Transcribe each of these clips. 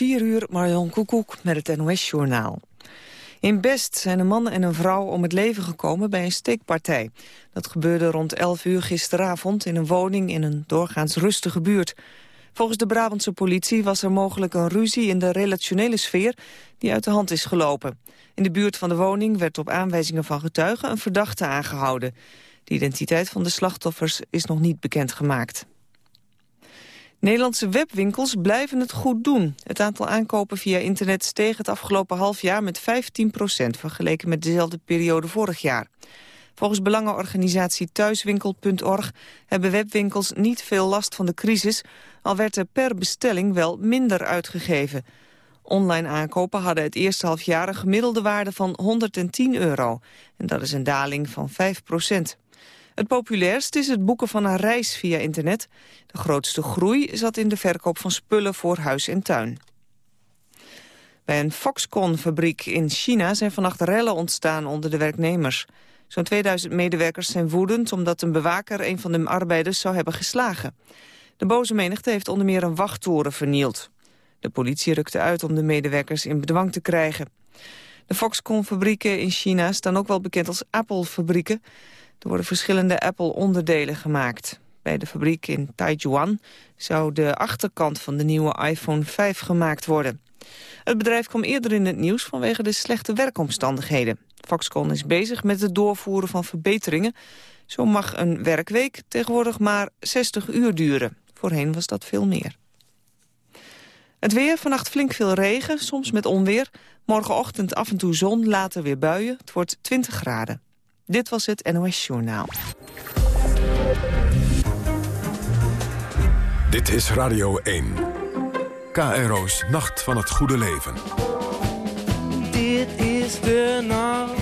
4 uur, Marion Koekoek met het NOS-journaal. In Best zijn een man en een vrouw om het leven gekomen bij een steekpartij. Dat gebeurde rond 11 uur gisteravond in een woning in een doorgaans rustige buurt. Volgens de Brabantse politie was er mogelijk een ruzie in de relationele sfeer die uit de hand is gelopen. In de buurt van de woning werd op aanwijzingen van getuigen een verdachte aangehouden. De identiteit van de slachtoffers is nog niet bekendgemaakt. Nederlandse webwinkels blijven het goed doen. Het aantal aankopen via internet steeg het afgelopen half jaar met 15 procent... vergeleken met dezelfde periode vorig jaar. Volgens belangenorganisatie Thuiswinkel.org hebben webwinkels niet veel last van de crisis... al werd er per bestelling wel minder uitgegeven. Online aankopen hadden het eerste half jaar een gemiddelde waarde van 110 euro. En dat is een daling van 5 procent. Het populairst is het boeken van een reis via internet. De grootste groei zat in de verkoop van spullen voor huis en tuin. Bij een Foxconn-fabriek in China zijn vannacht rellen ontstaan onder de werknemers. Zo'n 2000 medewerkers zijn woedend omdat een bewaker een van de arbeiders zou hebben geslagen. De boze menigte heeft onder meer een wachttoren vernield. De politie rukte uit om de medewerkers in bedwang te krijgen. De Foxconn-fabrieken in China staan ook wel bekend als Apple-fabrieken. Er worden verschillende Apple-onderdelen gemaakt. Bij de fabriek in Taijuan zou de achterkant van de nieuwe iPhone 5 gemaakt worden. Het bedrijf kwam eerder in het nieuws vanwege de slechte werkomstandigheden. Foxconn is bezig met het doorvoeren van verbeteringen. Zo mag een werkweek tegenwoordig maar 60 uur duren. Voorheen was dat veel meer. Het weer, vannacht flink veel regen, soms met onweer. Morgenochtend af en toe zon, later weer buien. Het wordt 20 graden. Dit was het NOS Journaal. Dit is Radio 1. KRO's Nacht van het Goede Leven. Dit is de nacht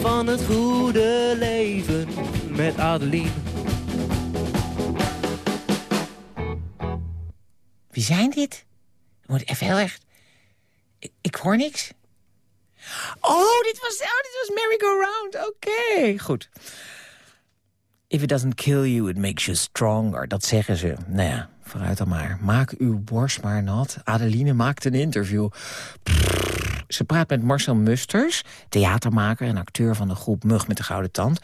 van het goede leven met Adeline. Wie zijn dit? Moet even heel erg... Ik, ik hoor niks. Oh, dit was, oh, dit was Merry Go Round. Oké, goed. If it doesn't kill you, it makes you stronger. Dat zeggen ze. Nou ja, vooruit dan maar. Maak uw borst maar nat. Adeline maakt een interview. Ze praat met Marcel Musters, theatermaker en acteur van de groep Mug met de Gouden Tand.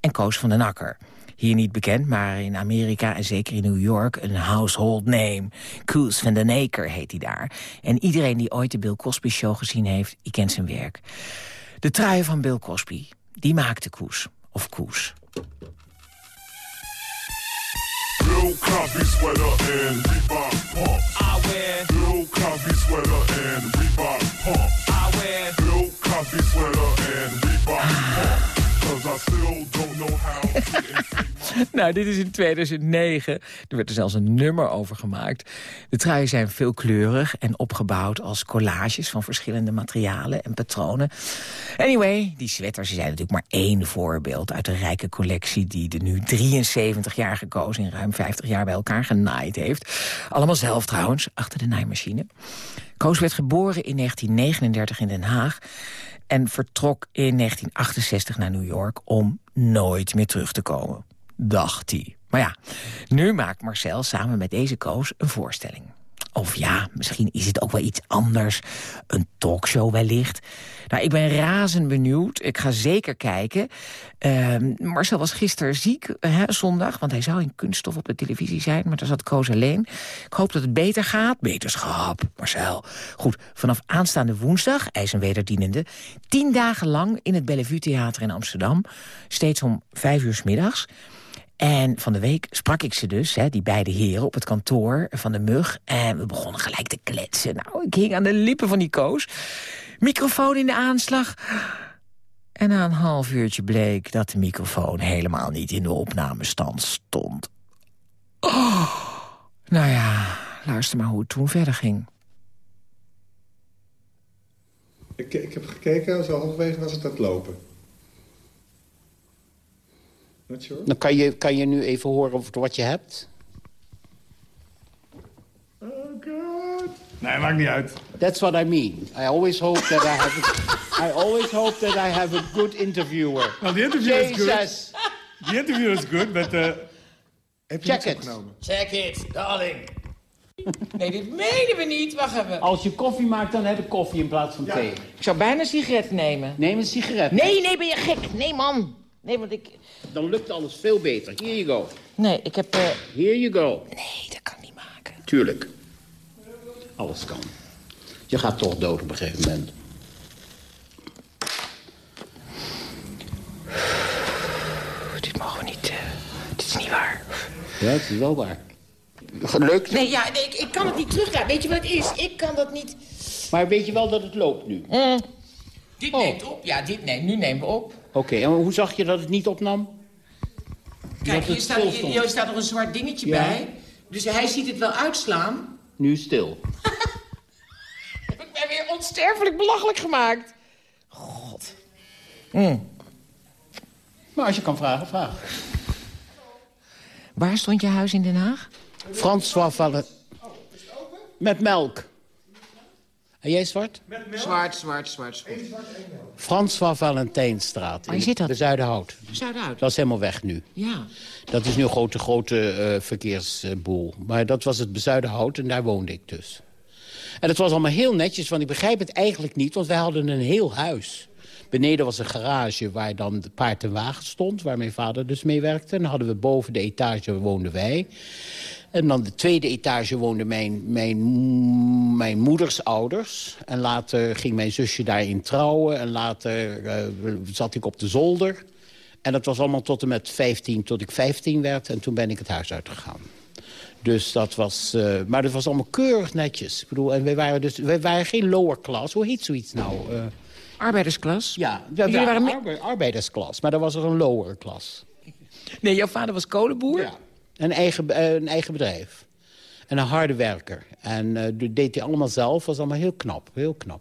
En Koos van den Akker. Hier niet bekend, maar in Amerika en zeker in New York een household name. Koos van den Aker heet hij daar. En iedereen die ooit de Bill Cosby Show gezien heeft, die kent zijn werk. De trui van Bill Cosby, die maakte Koes. Of Koes. Bill Cosby sweater and Reebok pumps. I wear Bill Cosby sweater and Reebok pumps. I wear Bill Cosby sweater and Reebok pumps. Nou, dit is in 2009. Er werd er zelfs een nummer over gemaakt. De truien zijn veelkleurig en opgebouwd als collages... van verschillende materialen en patronen. Anyway, die sweaters zijn natuurlijk maar één voorbeeld... uit de rijke collectie die de nu 73-jarige koos... in ruim 50 jaar bij elkaar genaaid heeft. Allemaal zelf trouwens, achter de naaimachine. Koos werd geboren in 1939 in Den Haag en vertrok in 1968 naar New York om nooit meer terug te komen dacht hij. Maar ja, nu maakt Marcel samen met deze koos een voorstelling. Of ja, misschien is het ook wel iets anders. Een talkshow wellicht. Nou, ik ben razend benieuwd. Ik ga zeker kijken. Uh, Marcel was gisteren ziek, hè, zondag. Want hij zou in kunststof op de televisie zijn. Maar daar zat Koos alleen. Ik hoop dat het beter gaat. Beterschap, Marcel. Goed, vanaf aanstaande woensdag, hij is een wederdienende... tien dagen lang in het Bellevue Theater in Amsterdam. Steeds om vijf uur middags... En van de week sprak ik ze dus, hè, die beide heren, op het kantoor van de mug. En we begonnen gelijk te kletsen. Nou, ik hing aan de lippen van die koos. Microfoon in de aanslag. En na een half uurtje bleek dat de microfoon helemaal niet in de opnamestand stond. Oh, nou ja, luister maar hoe het toen verder ging. Ik, ik heb gekeken, zo halverwege was het aan het lopen. Dan kan je, kan je nu even horen wat je hebt. Oh god. Nee, maakt niet uit. That's what I mean. I always hope that I have a, I always hope that I have a good interviewer. Well, the interview is good. The interview is good, but uh, heb je Check it. Genomen? Check it, darling. Nee, dit menen we niet. Wacht even. Als je koffie maakt, dan heb ik koffie in plaats van thee. Ik zou bijna een sigaret nemen. Neem een sigaret. Nee, nee, ben je gek? Nee, man. Nee, want ik... Dan lukt alles veel beter. Here you go. Nee, ik heb... eh, Here you go. Nee, dat kan ik niet maken. Tuurlijk. Alles kan. Je gaat toch dood op een gegeven moment. Dit mogen we niet... eh, dit is niet waar. Ja, het is wel waar. Gelukt. Nee, ja, nee, ik, ik kan het niet terugdraaien. Weet je wat het is? Ik kan dat niet... Maar weet je wel dat het loopt nu? Dit Oh. neemt op. Ja, dit neemt. Nu nemen we op. Oké, en hoe zag je dat het niet opnam? Kijk, hier het staat, hier, staat nog een zwart dingetje Ja. bij. Dus hij ziet het wel uitslaan. Nu stil. Heb ik mij weer onsterfelijk belachelijk gemaakt. God. Mm. Maar als je kan vragen, vraag. Waar stond je huis in Den Haag? François Vallen... Met melk. En jij zwart? Zwart, zwart, zwart, zwart. François Valentijnstraat. Waar in zit dat? De Zuiderhout. Dat is helemaal weg nu. Ja. Dat is nu een grote, grote eh, verkeersboel. Maar dat was het Bezuidenhout en daar woonde ik dus. En het was allemaal heel netjes, want ik begrijp het eigenlijk niet... want wij hadden een heel huis. Beneden was een garage waar dan de paard en wagen stond... waar mijn vader dus mee werkte. En dan hadden we boven de etage woonden wij. En dan de tweede etage woonden mijn, mijn, mijn moeders ouders. En later ging mijn zusje daarin trouwen. En later eh, zat ik op de zolder. En dat was allemaal tot en met 15, tot ik 15 werd. En toen ben ik het huis uitgegaan. Dus dat was... eh, maar dat was allemaal keurig netjes. Ik bedoel, en wij waren dus... Wij waren geen lower class. Hoe heet zoiets nou? Eh, Arbeidersklas? ja, ja, waren arbeidersklas. Maar dan was er een lower class. Nee, jouw vader was kolenboer? Ja. Een, eigen, eh, een eigen bedrijf. En een harde werker. En eh, dat deed hij allemaal zelf. was allemaal heel knap. Heel knap.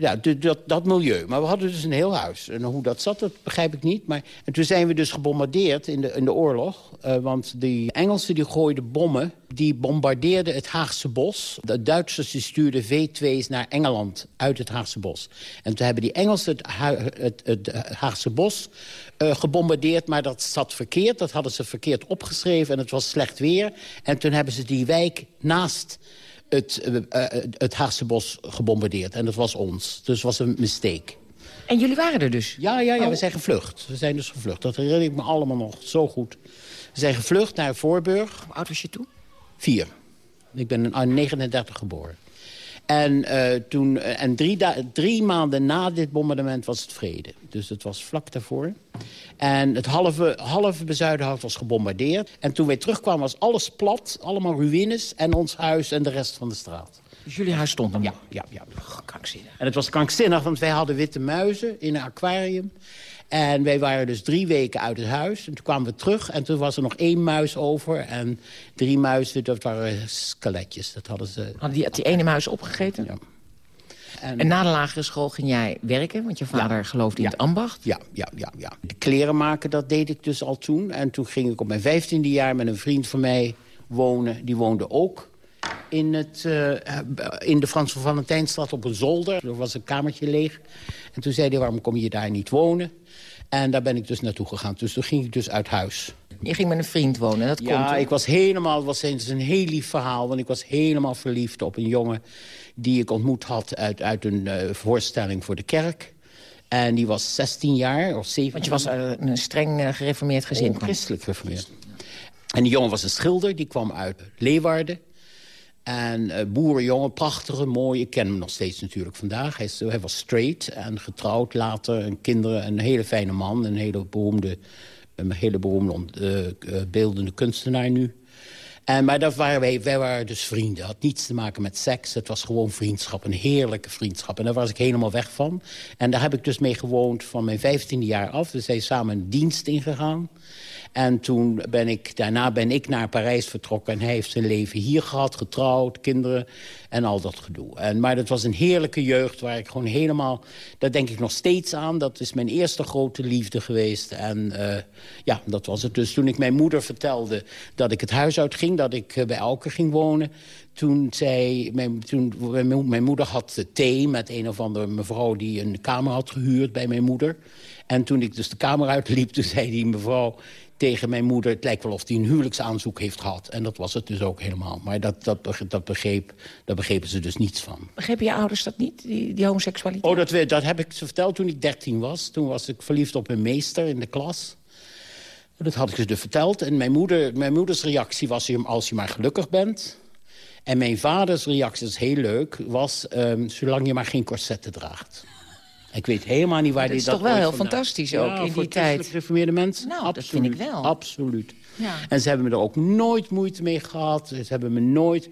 Ja, dat, dat milieu. Maar we hadden dus een heel huis. En hoe dat zat, dat begrijp ik niet. Maar, en toen zijn we dus gebombardeerd in de, in de oorlog. Eh, want die Engelsen die gooiden bommen. Die bombardeerden het Haagse bos. De Duitsers die stuurden V2's naar Engeland uit het Haagse bos. En toen hebben die Engelsen het, het, het Haagse bos eh, gebombardeerd. Maar dat zat verkeerd. Dat hadden ze verkeerd opgeschreven. En het was slecht weer. En toen hebben ze die wijk naast het, eh, het Haagse bos gebombardeerd. En dat was ons. Dus het was een mistake. En jullie waren er dus? Ja, ja, ja, we zijn gevlucht. We zijn dus gevlucht. Dat herinner ik me allemaal nog zo goed. We zijn gevlucht naar Voorburg. Hoe oud was je toen? Vier. Ik ben in 39 geboren. En, eh, toen, eh, en drie, drie maanden na dit bombardement was het vrede. Dus het was vlak daarvoor. En het halve, halve bezuidenhout was gebombardeerd. En toen wij terugkwamen was alles plat, allemaal ruïnes... en ons huis en de rest van de straat. Dus jullie huis stond nog? Ja, ja, ja. Krankzinnig. En het was krankzinnig, want wij hadden witte muizen in een aquarium. En wij waren dus drie weken uit het huis. En toen kwamen we terug en toen was er nog één muis over. En drie muizen, dat waren skeletjes. Dat hadden ze... Had die, had die ene muis opgegeten? Ja. En, En na de lagere school ging jij werken, want je vader geloofde in Ja. het ambacht. Ja, ja, ja, ja. De kleren maken, dat deed ik dus al toen. En toen ging ik op mijn vijftiende jaar met een vriend van mij wonen. Die woonde ook in, het, eh, in de Frans van Valentijnstraat op een zolder. Er was een kamertje leeg. En toen zei hij, waarom kom je daar niet wonen? En daar ben ik dus naartoe gegaan. Dus toen ging ik dus uit huis. Je ging met een vriend wonen, dat Ja, komt. ik was helemaal, het was eens een heel lief verhaal. Want ik was helemaal verliefd op een jongen die ik ontmoet had uit, uit een eh, voorstelling voor de kerk. En die was 16 jaar of 17 Want je was uit een streng eh, gereformeerd gezin. Oh, christelijk gereformeerd. En die jongen was een schilder, die kwam uit Leeuwarden. En eh boerenjongen, prachtige, mooie. Ik ken hem nog steeds natuurlijk vandaag. Hij, is, hij was straight en getrouwd later. En kinderen, een hele fijne man. Een hele beroemde, een hele beroemde eh, eh, beeldende kunstenaar nu. En, maar dat waren wij, wij waren dus vrienden. Had niets te maken met seks. Het was gewoon vriendschap, een heerlijke vriendschap. En daar was ik helemaal weg van. En daar heb ik dus mee gewoond van mijn vijftiende jaar af. We zijn samen dienst ingegaan. En toen ben ik, daarna ben ik naar Parijs vertrokken. En hij heeft zijn leven hier gehad, getrouwd, kinderen en al dat gedoe. En, maar dat was een heerlijke jeugd waar ik gewoon helemaal... Daar denk ik nog steeds aan. Dat is mijn eerste grote liefde geweest. En eh, ja, dat was het. Dus toen ik mijn moeder vertelde dat ik het huis uitging... dat ik eh, bij Elke ging wonen... Toen zei mijn, toen, mijn, mijn moeder had thee met een of andere mevrouw... die een kamer had gehuurd bij mijn moeder. En toen ik dus de kamer uitliep, toen zei die mevrouw tegen mijn moeder... het lijkt wel of hij een huwelijksaanzoek heeft gehad. En dat was het dus ook helemaal. Maar dat, dat, dat, begreep, daar begrepen ze dus niets van. Begrepen je ouders dat niet, die, die homoseksualiteit? Oh, dat, dat heb ik ze verteld toen ik 13 was. Toen was ik verliefd op een meester in de klas. Dat had ik ze dus verteld. En mijn, moeder, mijn moeders reactie was als je maar gelukkig bent... En mijn vaders reactie, dat is heel leuk, was... Um, zolang je maar geen corsetten draagt. Ik weet helemaal niet waar dat die dat... is toch wel heel fantastisch ook in die tijd. gereformeerde mensen? Nou, dat vind ik wel. Absoluut. Ja. En ze hebben me er ook nooit moeite mee gehad. Ze hebben me nooit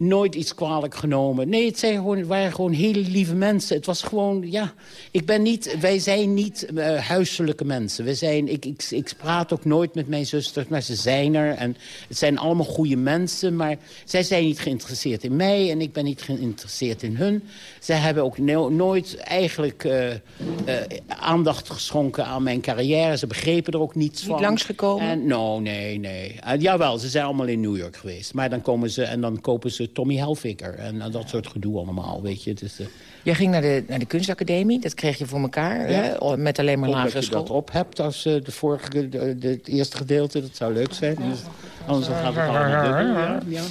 nooit iets kwalijk genomen. Nee, het, zijn gewoon, waren gewoon hele lieve mensen. Het was gewoon, ja, ik ben niet, wij zijn niet uh, huiselijke mensen. We zijn, ik, ik, ik praat ook nooit met mijn zusters, maar ze zijn er. En het zijn allemaal goede mensen, maar zij zijn niet geïnteresseerd in mij... en ik ben niet geïnteresseerd in hun. Zij hebben ook nooit eigenlijk uh, uh, aandacht geschonken aan mijn carrière. Ze begrepen er ook niets niet van. Niet langsgekomen? En, no, nee, nee. Uh, jawel, ze zijn allemaal in New York geweest. Maar dan komen ze en dan kopen ze Tommy Helfiker en dat soort gedoe allemaal, weet je. Dus, Jij ging naar de, naar de kunstacademie, dat kreeg je voor elkaar, hè? met alleen maar lagere school. dat je dat op hebt als uh, de vorige, de, de, het eerste gedeelte, dat zou leuk zijn. Dus, anders gaat het allemaal ja, ja.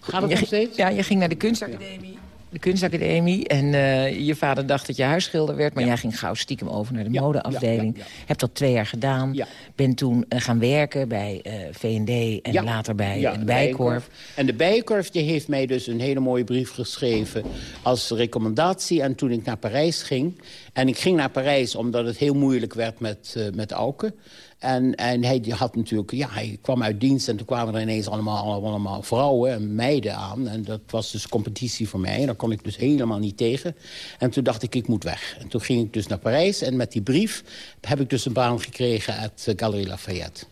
Gaat het nog steeds? Ja, je ging naar de kunstacademie de kunstacademie. En uh, je vader dacht dat je huisschilder werd. Maar jij ging gauw stiekem over naar de ja, modeafdeling. Ja, Hebt dat twee jaar gedaan. Ben toen uh, gaan werken bij uh, V&D en later bij de Bijenkorf. En de Bijenkorf die heeft mij dus een hele mooie brief geschreven... als recommendatie. En toen ik naar Parijs ging... En ik ging naar Parijs omdat het heel moeilijk werd met, met Auken. En, en hij had natuurlijk, ja, hij kwam uit dienst en toen kwamen er ineens allemaal, allemaal vrouwen en meiden aan. En dat was dus competitie voor mij en daar kon ik dus helemaal niet tegen. En toen dacht ik, ik moet weg. En toen ging ik dus naar Parijs en met die brief heb ik dus een baan gekregen uit Galerie Lafayette.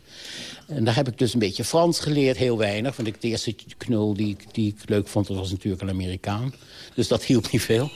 En daar heb ik dus een beetje Frans geleerd, heel weinig. Want ik, de eerste knul die, die ik leuk vond, was natuurlijk een Amerikaan. Dus dat hielp niet veel.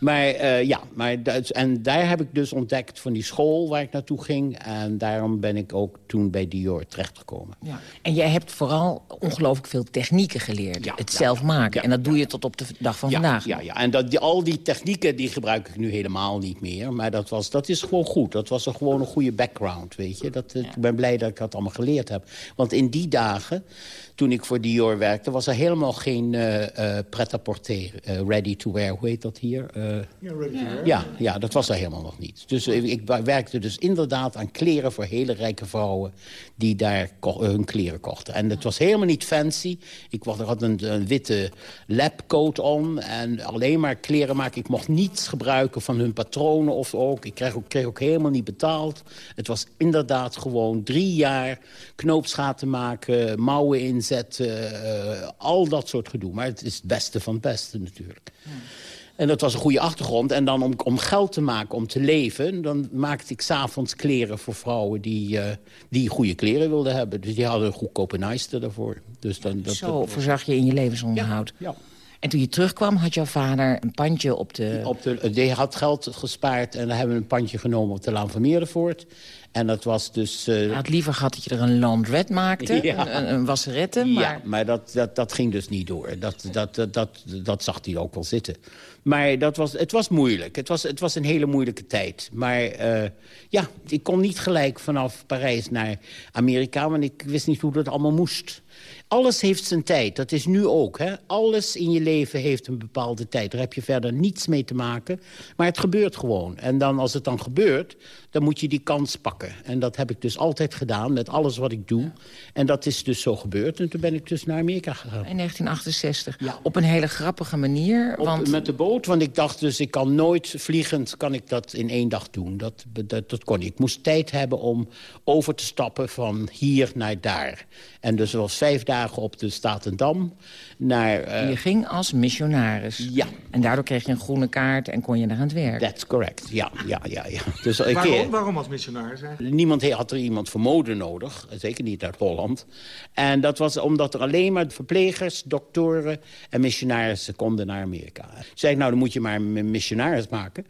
Maar uh, ja, maar, en daar heb ik dus ontdekt van die school waar ik naartoe ging. En daarom ben ik ook toen bij Dior terechtgekomen. Ja. En jij hebt vooral ongelooflijk veel technieken geleerd. Ja, het zelf maken. en dat doe je tot op de dag van vandaag. Ja, ja. en dat, die, al die technieken die gebruik ik nu helemaal niet meer. Maar dat, was, dat is gewoon goed. Dat was een, gewoon een goede background, weet je. Dat, Ik ben blij dat ik dat allemaal geleerd heb. Want in die dagen toen ik voor Dior werkte... was er helemaal geen uh, uh, pret-à-porter, uh, ready-to-wear. Hoe heet dat hier? Ja. Ja, ja, dat was er helemaal nog niet. Dus ik werkte dus inderdaad aan kleren voor hele rijke vrouwen... die daar hun kleren kochten. En het was helemaal niet fancy. Ik had een, een witte labcoat om en alleen maar kleren maken. Ik mocht niets gebruiken van hun patronen of ook. Ik kreeg ook, kreeg ook helemaal niet betaald. Het was inderdaad gewoon drie jaar knoopsgaten maken, mouwen inzetten uh, al dat soort gedoe. Maar het is het beste van het beste natuurlijk. En dat was een goede achtergrond. En dan om, om geld te maken, om te leven... dan maakte ik s'avonds kleren voor vrouwen die, uh, die goede kleren wilden hebben. Dus die hadden een goedkope naaiste daarvoor. Dus dan, dat, Zo voorzag je in je levensonderhoud. ja. En toen je terugkwam, had jouw vader een pandje op de... Op de die had geld gespaard en dan hebben we een pandje genomen op de Laan van Meerdervoort. En dat was dus... Uh... Hij had liever gehad dat je er een laundret maakte, ja. een, een wasserette. Maar... Ja, maar dat, dat, dat ging dus niet door. Dat, dat, dat, dat, dat zag hij ook wel zitten. Maar dat was, het was moeilijk. Het was, het was een hele moeilijke tijd. Maar uh, ja, ik kon niet gelijk vanaf Parijs naar Amerika... want ik wist niet hoe dat allemaal moest. Alles heeft zijn tijd. Dat is nu ook. Hè? Alles in je leven heeft een bepaalde tijd. Daar heb je verder niets mee te maken. Maar het gebeurt gewoon. En dan, als het dan gebeurt, dan moet je die kans pakken. En dat heb ik dus altijd gedaan met alles wat ik doe. En dat is dus zo gebeurd. En toen ben ik dus naar Amerika gegaan. In 1968. Ja. Op een hele grappige manier. Op, want... Met de boot, want ik dacht dus, ik kan nooit vliegend kan ik dat in één dag doen. Dat, dat, dat kon niet. Ik moest tijd hebben om over te stappen van hier naar daar. En dus was vijf dagen op de Statendam. Naar, uh... Je ging als missionaris. Ja. En daardoor kreeg je een groene kaart en kon je naar aan het werk. That's correct, ja. ja, ja, ja. Dus, waarom, waarom als missionaris Niemand had er iemand voor mode nodig. Zeker niet uit Holland. En dat was omdat er alleen maar verplegers, doktoren en missionarissen konden naar Amerika. Zei ik, nou dan moet je maar een missionaris maken.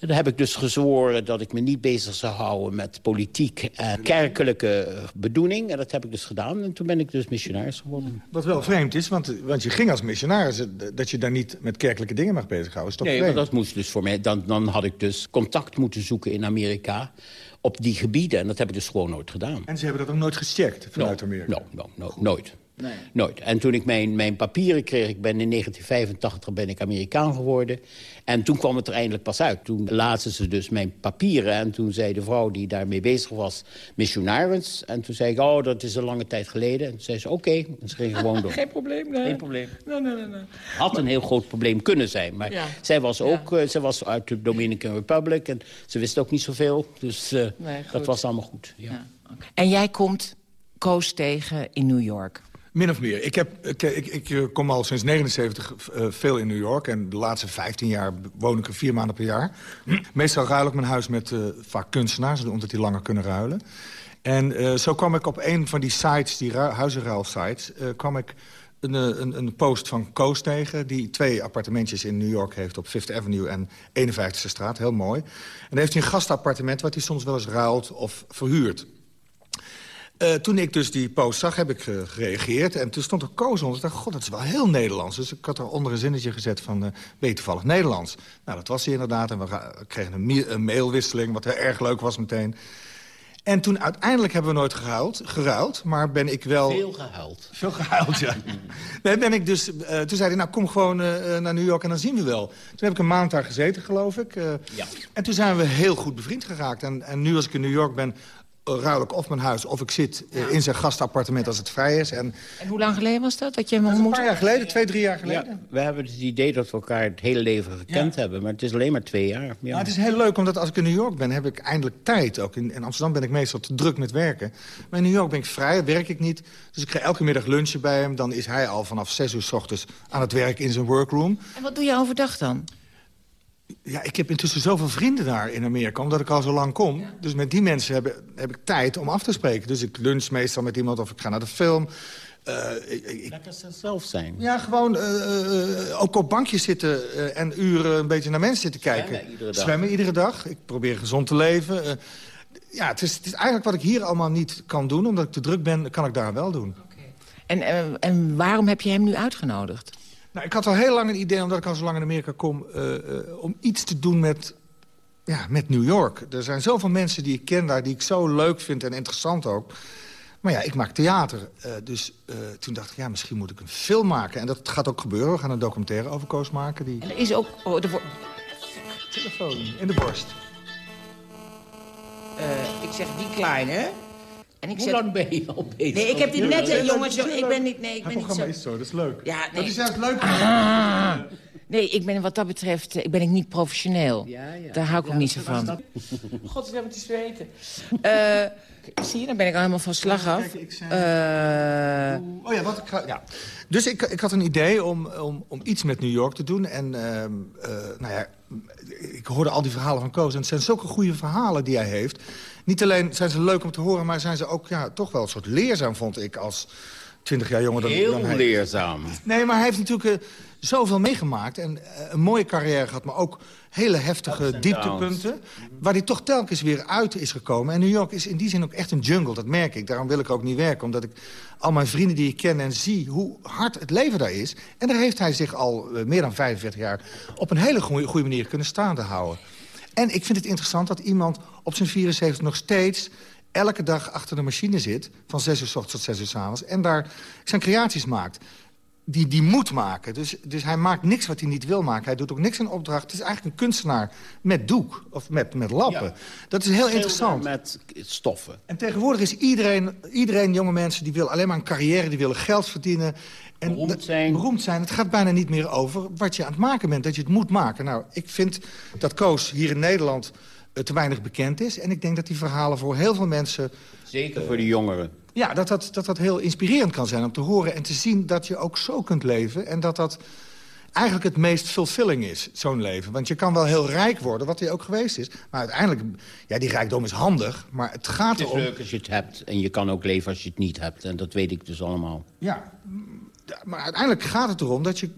En dan heb ik dus gezworen dat ik me niet bezig zou houden met politiek en kerkelijke bedoeling. En dat heb ik dus gedaan. En toen ben ik dus missionaris geworden. Wat wel vreemd is, want, want je ging als missionaris... dat je daar niet met kerkelijke dingen mag bezighouden. Is toch nee, vreemd? dat moest dus voor mij. Dan, dan had ik dus contact moeten zoeken in Amerika op die gebieden. En dat heb ik dus gewoon nooit gedaan. En ze hebben dat ook nooit gecheckt vanuit Amerika? No, no, no, nooit. Nee. Nooit. En toen ik mijn, mijn papieren kreeg, ik ben in 1985 ben ik Amerikaan geworden. En toen kwam het er eindelijk pas uit. Toen lazen ze dus mijn papieren. En toen zei de vrouw die daarmee bezig was, missionaris. En toen zei ik, oh, dat is een lange tijd geleden. En toen zei ze, oké. Okay. En ze ging gewoon door. Geen probleem, nee. Geen probleem. Nee, nee, nee, nee. Had een heel groot probleem kunnen zijn. Maar ja. zij was ook, ja. uh, zij was uit de Dominican Republic. En ze wist ook niet zoveel. Dus uh, nee, dat was allemaal goed. Ja. ja okay. En jij komt Koos tegen in New York. Min of meer. Ik, heb, ik, ik, ik kom al sinds 79 uh, veel in New York. En de laatste 15 jaar woon ik er vier maanden per jaar. Meestal ruil ik mijn huis met uh, vaak kunstenaars, omdat die langer kunnen ruilen. En zo kwam ik op een van die sites, die huizenruilsites... kwam ik een, een, een, post van Koos tegen... die twee appartementjes in New York heeft op Fifth Avenue en 51e straat. Heel mooi. En heeft hij een gastappartement wat hij soms wel eens ruilt of verhuurt. Uh, toen ik dus die post zag, heb ik uh, gereageerd. En toen stond er koos onder. Ik dacht, god, dat is wel heel Nederlands. Dus ik had er onder een zinnetje gezet van, uh, weet toevallig Nederlands. Nou, dat was hij inderdaad. En we kregen een, een, mailwisseling, wat heel erg leuk was meteen. En toen uiteindelijk hebben we nooit gehuild, geruild, maar ben ik wel... Veel gehuild. Veel gehuild, ja. nee, ben ik dus, toen zei hij, nou kom gewoon naar New York en dan zien we wel. Toen heb ik een maand daar gezeten, geloof ik. ja. En toen zijn we heel goed bevriend geraakt. En, en nu als ik in New York ben, ruil ik of mijn huis of ik zit uh, in zijn gastappartement als het vrij is. En, en hoe lang geleden was dat? dat je hem ontmoette? Een paar jaar geleden, twee, drie jaar geleden. Ja, we hebben het idee dat we elkaar het hele leven gekend ja. hebben. Maar het is alleen maar twee jaar. Ja. Nou, het is heel leuk, omdat als ik in New York ben, heb ik eindelijk tijd. Ook in, in, Amsterdam ben ik meestal te druk met werken. Maar in New York ben ik vrij, werk ik niet. Dus ik ga elke middag lunchen bij hem. Dan is hij al vanaf zes uur s ochtends aan het werk in zijn workroom. En wat doe je overdag dan? Ja, ik heb intussen zoveel vrienden daar in Amerika, omdat ik al zo lang kom. Ja. Dus met die mensen heb, heb, ik tijd om af te spreken. Dus ik lunch meestal met iemand of ik ga naar de film. Uh, ik, Lekker zelf zijn. Ja, gewoon uh, uh, ook op bankjes zitten en uren een beetje naar mensen zitten kijken. Zwemmen iedere dag. Zwemmen iedere dag. Ik probeer gezond te leven. ja, het is, het is, eigenlijk wat ik hier allemaal niet kan doen. Omdat ik te druk ben, kan ik daar wel doen. Okay. En, en waarom heb je hem nu uitgenodigd? Nou, ik had al heel lang een idee, omdat ik al zo lang in Amerika kom... Uh, uh, om iets te doen met, ja, met New York. Er zijn zoveel mensen die ik ken daar, die ik zo leuk vind en interessant ook. Maar ja, ik maak theater. Uh, dus toen dacht ik, ja, misschien moet ik een film maken. En dat gaat ook gebeuren. We gaan een documentaire over Koos maken. Die... En er is ook... Oh, de Telefoon in de borst. ik zeg die kleine, en ik Hoe zet... lang ben je al bezig? Nee, ik heb dit net, ja, jongens, ik ben niet... Nee, ik ben Het programma niet zo... is zo, dat is leuk. Ja, nee. Dat is juist leuk. Ah. Nee, ik ben wat dat betreft ik ben ik niet professioneel. Ja, ja. Daar hou ik ja, ook niet zo van. God, ik heb het te zweten. Uh, zie je, dan ben ik al helemaal van slag af. Kijk, ik zei... uh... Oh ja, wat ik ga... Ja. Dus ik, ik had een idee om, om, om iets met New York te doen. En uh, nou ja, ik hoorde al die verhalen van Koos. En het zijn zulke goede verhalen die hij heeft. Niet alleen zijn ze leuk om te horen, maar zijn ze ook ja, toch wel een soort leerzaam, vond ik, als 20 jaar jonger dan, Heel dan hij. leerzaam. Nee, maar hij heeft natuurlijk uh, zoveel meegemaakt. En uh, een mooie carrière gehad, maar ook hele heftige dieptepunten. Waar hij toch telkens weer uit is gekomen. En New York is in die zin ook echt een jungle, dat merk ik. Daarom wil ik ook niet werken, omdat ik al mijn vrienden die ik ken en zie... hoe hard het leven daar is. En daar heeft hij zich al uh, meer dan 45 jaar... op een hele goede manier kunnen staande houden. En ik vind het interessant dat iemand op zijn 74 nog steeds elke dag achter de machine zit... van 6 uur s ochtends tot 6 uur s avonds... en daar zijn creaties maakt. Die, die moet maken. Dus, dus hij maakt niks wat hij niet wil maken. Hij doet ook niks in opdracht. Het is eigenlijk een kunstenaar met doek of met, met lappen. Ja. Dat is heel Schilder interessant. met stoffen. En tegenwoordig is iedereen, iedereen jonge mensen... die willen alleen maar een carrière, die willen geld verdienen... En beroemd zijn. beroemd zijn. Het gaat bijna niet meer over wat je aan het maken bent. Dat je het moet maken. Nou, ik vind dat Koos hier in Nederland te weinig bekend is. En ik denk dat die verhalen voor heel veel mensen... Zeker uh, voor de jongeren. Ja, dat dat, dat dat heel inspirerend kan zijn om te horen en te zien dat je ook zo kunt leven. En dat dat eigenlijk het meest fulfilling is, zo'n leven. Want je kan wel heel rijk worden, wat hij ook geweest is. Maar uiteindelijk, ja, die rijkdom is handig, maar het gaat erom... Het is leuk als je het hebt en je kan ook leven als je het niet hebt. En dat weet ik dus allemaal. Ja, maar uiteindelijk gaat het erom dat je...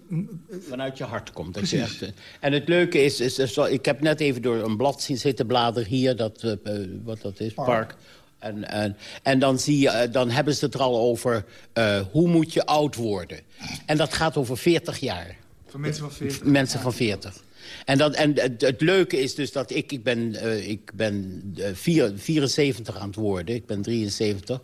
Vanuit je hart komt. Dat je echt, en het leuke is, is, is, ik heb net even door een blad zien zitten bladeren hier, dat, uh, wat dat is, park. park. En, en, en dan, zie je, dan hebben ze het er al over uh, hoe moet je oud worden. En dat gaat over 40 jaar. Voor mensen van 40? Mensen van 40. En, dat, en het, het leuke is dus dat ik, ik ben, eh, ik ben eh, vier- 74 aan het worden. Ik ben 73.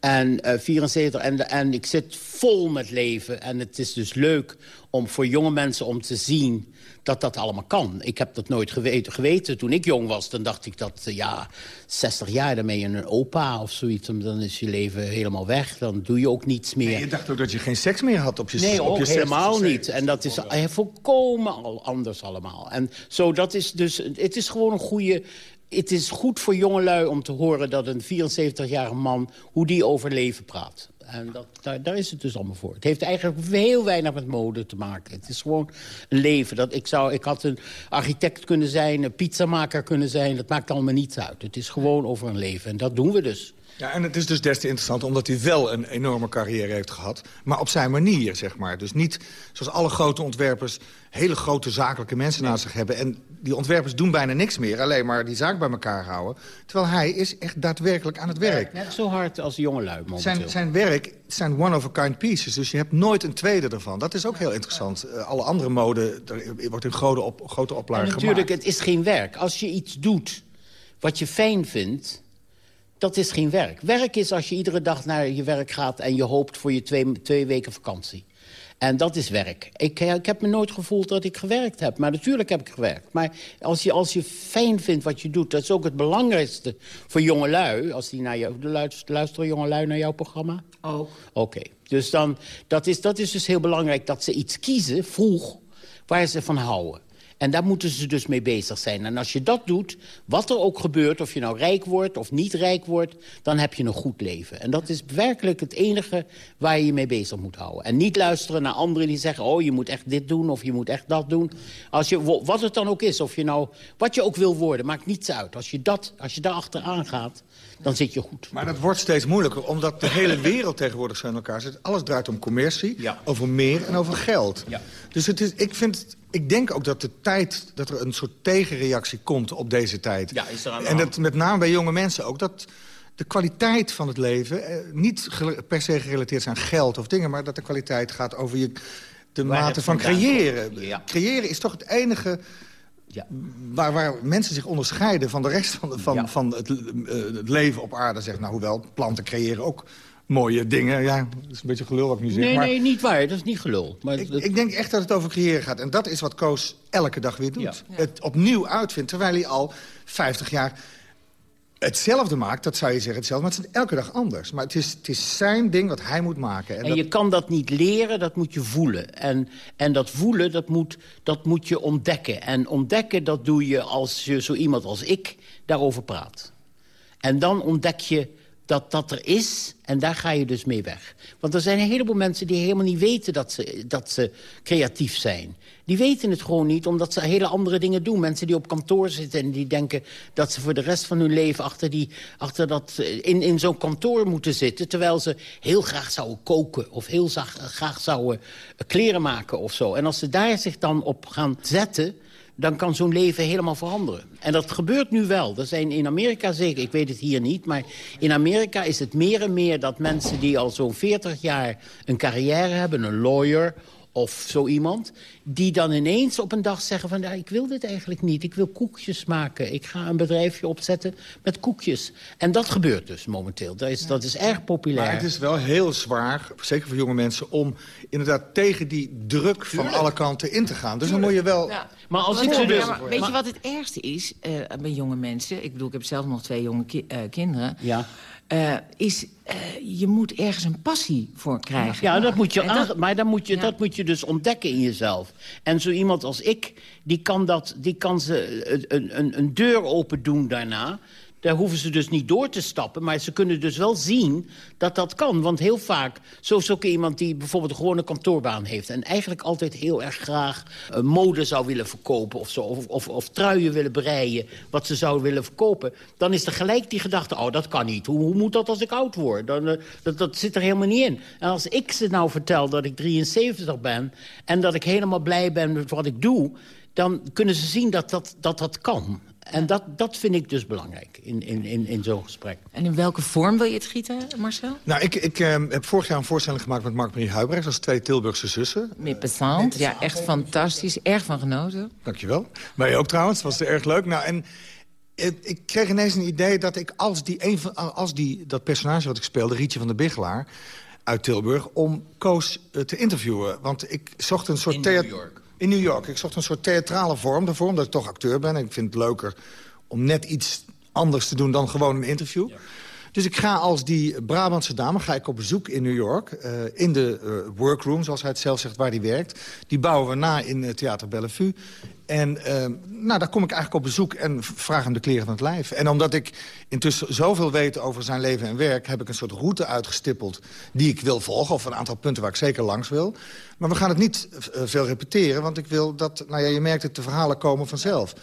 En eh 74 en, en ik zit vol met leven. En het is dus leuk om voor jonge mensen om te zien dat dat allemaal kan. Ik heb dat nooit geweten. geweten. Toen ik jong was, dan dacht ik dat, eh, ja, 60 jaar, dan ben je een opa of zoiets. Dan is je leven helemaal weg. Dan doe je ook niets meer. En je dacht ook dat je geen seks meer had op je Nee, op ook je 60 helemaal niet. En dat is eh, volkomen al anders allemaal. En zo, dat is dus, het is gewoon een goede... Het is goed voor jongelui om te horen dat een 74-jarige man... hoe die over leven praat. En dat, daar, is het dus allemaal voor. Het heeft eigenlijk heel weinig met mode te maken. Het is gewoon een leven. Dat ik, zou, ik had een architect kunnen zijn, een pizzamaker kunnen zijn. Dat maakt allemaal niets uit. Het is gewoon over een leven. En dat doen we dus. Ja, en het is dus des te interessant omdat hij wel een enorme carrière heeft gehad. Maar op zijn manier, zeg maar. Dus niet zoals alle grote ontwerpers hele grote zakelijke mensen naast zich hebben. En die ontwerpers doen bijna niks meer. Alleen maar die zaak bij elkaar houden. Terwijl hij is echt daadwerkelijk aan het werk. Net zo hard als jongelui momenteel. Zijn, zijn werk zijn one-of-a-kind pieces. Dus je hebt nooit een tweede ervan. Dat is ook heel interessant. Eh, alle andere mode er wordt in grote, op, grote oplage natuurlijk, gemaakt. het is geen werk. Als je iets doet wat je fijn vindt, dat is geen werk. Werk is als je iedere dag naar je werk gaat... en je hoopt voor je twee, twee weken vakantie. En dat is werk. Ik, eh, ik heb me nooit gevoeld dat ik gewerkt heb. Maar natuurlijk heb ik gewerkt. Maar als je, als je fijn vindt wat je doet... dat is ook het belangrijkste voor jongelui. Als die naar jou, luisteren, jongelui naar jouw programma? Ook. Oké. Dus dan, dat, is, dat is dus heel belangrijk dat ze iets kiezen, vroeg, waar ze van houden. En daar moeten ze dus mee bezig zijn. En als je dat doet, wat er ook gebeurt... of je nou rijk wordt of niet rijk wordt... dan heb je een goed leven. En dat is werkelijk het enige waar je je mee bezig moet houden. En niet luisteren naar anderen die zeggen... oh, je moet echt dit doen of je moet echt dat doen. Als je, wat het dan ook is, of je nou, wat je ook wil worden... maakt niets uit. Als je, dat, als je daar achteraan gaat, dan zit je goed. Maar dat wordt steeds moeilijker, omdat de hele wereld tegenwoordig zo in elkaar zit. Alles draait om commercie, Ja. over meer en over geld. Ja. Dus het is, ik, vind, ik denk ook dat de tijd, dat er een soort tegenreactie komt op deze tijd. Ja, is er aan de en dat met name bij jonge mensen ook, dat de kwaliteit van het leven... Eh, niet per se gerelateerd is aan geld of dingen... maar dat de kwaliteit gaat over je, de Waar mate van creëren. Ja. Creëren is toch het enige Ja. waar, waar mensen zich onderscheiden van de rest van, de- van, Ja. van het, eh, het leven op aarde. Zeg. Nou, hoewel planten creëren ook mooie dingen. Ja, dat is een beetje gelul wat ik nu zeg. Nee, maar nee, niet waar. Dat is niet gelul. Maar ik, dat- ik denk echt dat het over creëren gaat. En dat is wat Koos elke dag weer doet. Ja. Het opnieuw uitvindt, terwijl hij al 50 jaar hetzelfde maakt. Dat zou je zeggen hetzelfde, maar het is elke dag anders. Maar het is, het is zijn ding wat hij moet maken. En En dat- je kan dat niet leren, dat moet je voelen. En, en dat voelen, dat moet, dat moet je ontdekken. En ontdekken, dat doe je als je zo iemand als ik daarover praat. En dan ontdek je dat dat er is en daar ga je dus mee weg. Want er zijn een heleboel mensen die helemaal niet weten dat ze, dat ze creatief zijn. Die weten het gewoon niet, omdat ze hele andere dingen doen. Mensen die op kantoor zitten en die denken dat ze voor de rest van hun leven... achter, die, achter dat, eh, in, in zo'n kantoor moeten zitten... terwijl ze heel graag zouden koken of heel zag- graag zouden eh, kleren maken of zo. En als ze daar zich dan op gaan zetten dan kan zo'n leven helemaal veranderen. En dat gebeurt nu wel. Er zijn in Amerika zeker, ik weet het hier niet... maar in Amerika is het meer en meer dat mensen die al zo'n 40 jaar een carrière hebben... een lawyer of zo iemand... die dan ineens op een dag zeggen van... Nou, ik wil dit eigenlijk niet, ik wil koekjes maken. Ik ga een bedrijfje opzetten met koekjes. En dat gebeurt dus momenteel. Dat is, dat is erg populair. Maar het is wel heel zwaar, zeker voor jonge mensen... om inderdaad tegen die druk van alle kanten in te gaan. Dus dan moet je wel... Ja. Maar als ik dus... Ja, maar weet je wat het ergste is eh, bij jonge mensen? Ik bedoel, ik heb zelf nog twee jonge ki- eh, kinderen. Ja. Eh, is, eh, je moet ergens een passie voor krijgen. Ja, dat moet je dat- maar dan moet je, Ja. dat moet je dus ontdekken in jezelf. En zo iemand als ik, die kan, dat, die kan ze een, een, een deur open doen daarna. Daar hoeven ze dus niet door te stappen. Maar ze kunnen dus wel zien dat dat kan. Want heel vaak, zoals ook iemand die bijvoorbeeld een kantoorbaan heeft... en eigenlijk altijd heel erg graag eh, mode zou willen verkopen... Of, zo, of, of, of truien willen breien, wat ze zou willen verkopen... dan is er gelijk die gedachte, oh, dat kan niet. Hoe, hoe moet dat als ik oud word? Dan, eh, dat, dat zit er helemaal niet in. En als ik ze nou vertel dat ik 73 ben... en dat ik helemaal blij ben met wat ik doe dan kunnen ze zien dat dat, dat, dat kan. En dat, dat vind ik dus belangrijk in, in, in, in zo'n gesprek. En in welke vorm wil je het gieten, Marcel? Nou, ik, ik eh, heb vorig jaar een voorstelling gemaakt met Mark-Marie Huibrechts... als twee Tilburgse zussen. Met Pesant, ja, echt fantastisch. Erg van genoten. Dankjewel. Maar je ook trouwens, was erg leuk. Nou, en eh, ik kreeg ineens een idee dat ik als, die, een van, als die, dat personage wat ik speelde... Rietje van de Bigelaar uit Tilburg, om Koos eh, te interviewen. Want ik zocht een soort... In New York. In New York. Ik zocht een soort theatrale vorm daarvoor, omdat ik toch acteur ben. En ik vind het leuker om net iets anders te doen dan gewoon een interview. Dus ik ga als die Brabantse dame ga ik op bezoek in New York. eh, in de eh, workroom, zoals hij het zelf zegt, waar hij werkt. Die bouwen we na in het Theater Bellevue. En eh, nou, daar kom ik eigenlijk op bezoek en vraag hem de kleren van het lijf. En omdat ik intussen zoveel weet over zijn leven en werk... heb ik een soort route uitgestippeld die ik wil volgen. Of een aantal punten waar ik zeker langs wil. Maar we gaan het niet eh, veel repeteren. Want ik wil dat, nou ja, je merkt het, de verhalen komen vanzelf.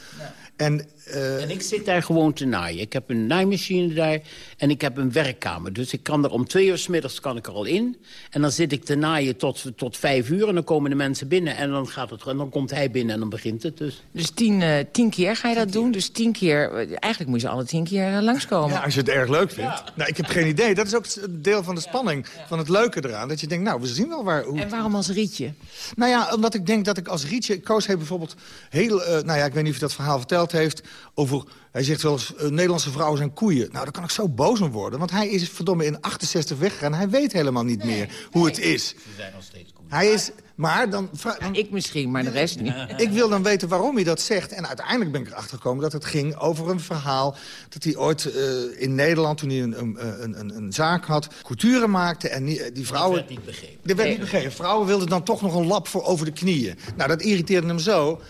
En, eh, En ik zit daar gewoon te naaien. Ik heb een naaimachine daar en ik heb een werkkamer. Dus ik kan er om twee uur s middags kan ik er al in. En dan zit ik te naaien tot, tot vijf uur. En dan komen de mensen binnen en dan, gaat het, en dan komt hij binnen en dan begint het. Dus. Dus tien, eh, tien keer ga je dat doen. Dus tien keer, eh, eigenlijk moet je alle tien keer eh, langskomen. Ja, als je het erg leuk vindt. Nou, ik heb geen idee. Dat is ook een deel van de spanning, van het leuke eraan. Dat je denkt, nou, we zien wel waar... Hoe... En waarom als rietje? Nou ja, omdat ik denk dat ik als Rietje... Koos heeft bijvoorbeeld heel... eh, nou ja, ik weet niet of hij dat verhaal verteld heeft... over... Hij zegt wel eens, eh, Nederlandse vrouwen zijn koeien. Nou, daar kan ik zo boos om worden. Want hij is verdomme in 68 weggegaan. Hij weet helemaal niet meer hoe het is. Ze zijn nog steeds goed. Hij is... Maar dan, Ik misschien, maar de rest niet. ik wil dan weten waarom hij dat zegt. En uiteindelijk ben ik erachter gekomen dat het ging over een verhaal... dat hij ooit eh, in Nederland, toen hij een, een, een, een, een zaak had... couture maakte en die, die vrouwen... werd niet begrepen. Dat werd niet begrepen. Vrouwen wilden dan toch nog een lap voor over de knieën. Nou, dat irriteerde hem zo...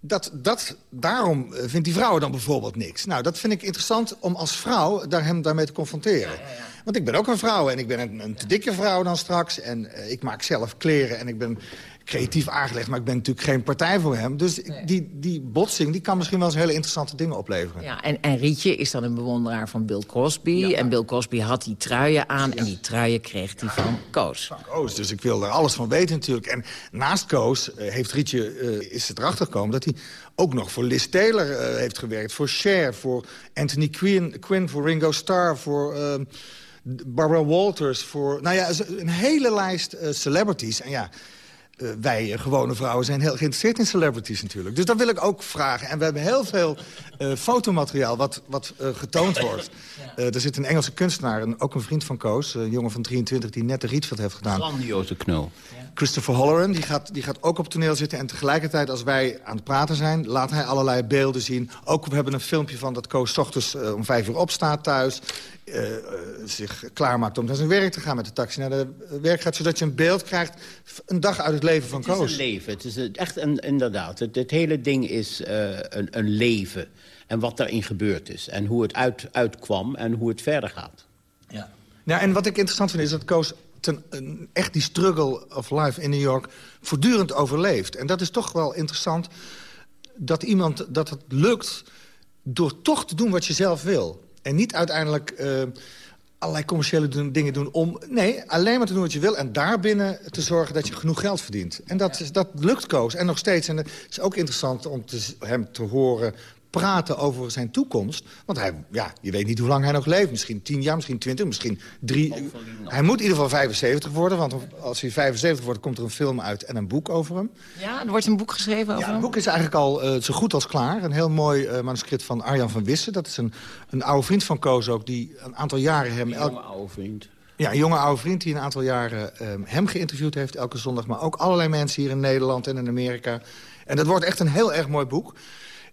Dat, dat, daarom eh, vindt die vrouwen dan bijvoorbeeld niks. Nou, dat vind ik interessant om als vrouw daar hem daarmee te confronteren. Want ik ben ook een vrouw en ik ben een, een te dikke vrouw dan straks. En eh, ik maak zelf kleren en ik ben creatief aangelegd... maar ik ben natuurlijk geen partij voor hem. Dus die, die botsing die kan misschien wel eens hele interessante dingen opleveren. Ja, en, en Rietje is dan een bewonderaar van Bill Cosby. En Bill Cosby had die truien aan. En die truien kreeg hij van Koos. Koos. Dus ik wil er alles van weten natuurlijk. En naast Koos eh, heeft Rietje, eh, is het erachter gekomen... dat hij ook nog voor Liz Taylor eh, heeft gewerkt. Voor Cher, voor Anthony Quinn, Quinn voor Ringo Starr... voor ehm, Barbara Walters, voor nou ja, een hele lijst celebrities. En ja... eh, wij eh, gewone vrouwen zijn heel geïnteresseerd in celebrities natuurlijk. Dus dat wil ik ook vragen. En we hebben heel veel eh, fotomateriaal wat, wat eh, getoond wordt. Eh, er zit een Engelse kunstenaar, en ook een vriend van Koos... een jongen van 23 die net de Rietveld heeft gedaan. Grandioze knul. Christopher Holloran, die gaat, die gaat ook op toneel zitten. En tegelijkertijd, als wij aan het praten zijn, laat hij allerlei beelden zien. Ook we hebben een filmpje van dat Koos 's ochtends om vijf uur opstaat thuis. Eh, eh, zich klaarmaakt om naar zijn werk te gaan met de taxi naar de werk gaat. Zodat je een beeld krijgt, een dag uit het leven van Het is Koos. een leven. Het is echt een, inderdaad. Het, het hele ding is eh, een, een leven. En wat daarin gebeurd is. En hoe het uit, uitkwam en hoe het verder gaat. Ja, en wat ik interessant vind is dat Koos ten, een- echt die struggle of life in New York voortdurend overleeft. En dat is toch wel interessant dat iemand dat het lukt door toch te doen wat je zelf wil. En niet uiteindelijk eh, allerlei commerciële doen- dingen doen om... Nee, alleen maar te doen wat je wil en daarbinnen te zorgen dat je genoeg geld verdient. En dat, dat lukt Koos. En nog steeds. En het is ook interessant om te, hem te horen praten over zijn toekomst. Want hij, ja, je weet niet hoe lang hij nog leeft. Misschien tien jaar, misschien twintig, misschien drie. Hij moet in ieder geval 75 worden. Want als hij 75 wordt, komt er een film uit en een boek over hem. Ja, er wordt een boek geschreven over Ja, hem. het boek is eigenlijk al eh, zo goed als klaar. Een heel mooi eh, manuscript van Arjan van Wissen. Dat is een, een oude vriend van Koos ook, die een aantal jaren hem... Jonge oude vriend. ja, een jonge oude vriend die een aantal jaren ehm, hem geïnterviewd heeft elke zondag. Maar ook allerlei mensen hier in Nederland en in Amerika. En dat wordt echt een heel erg mooi boek.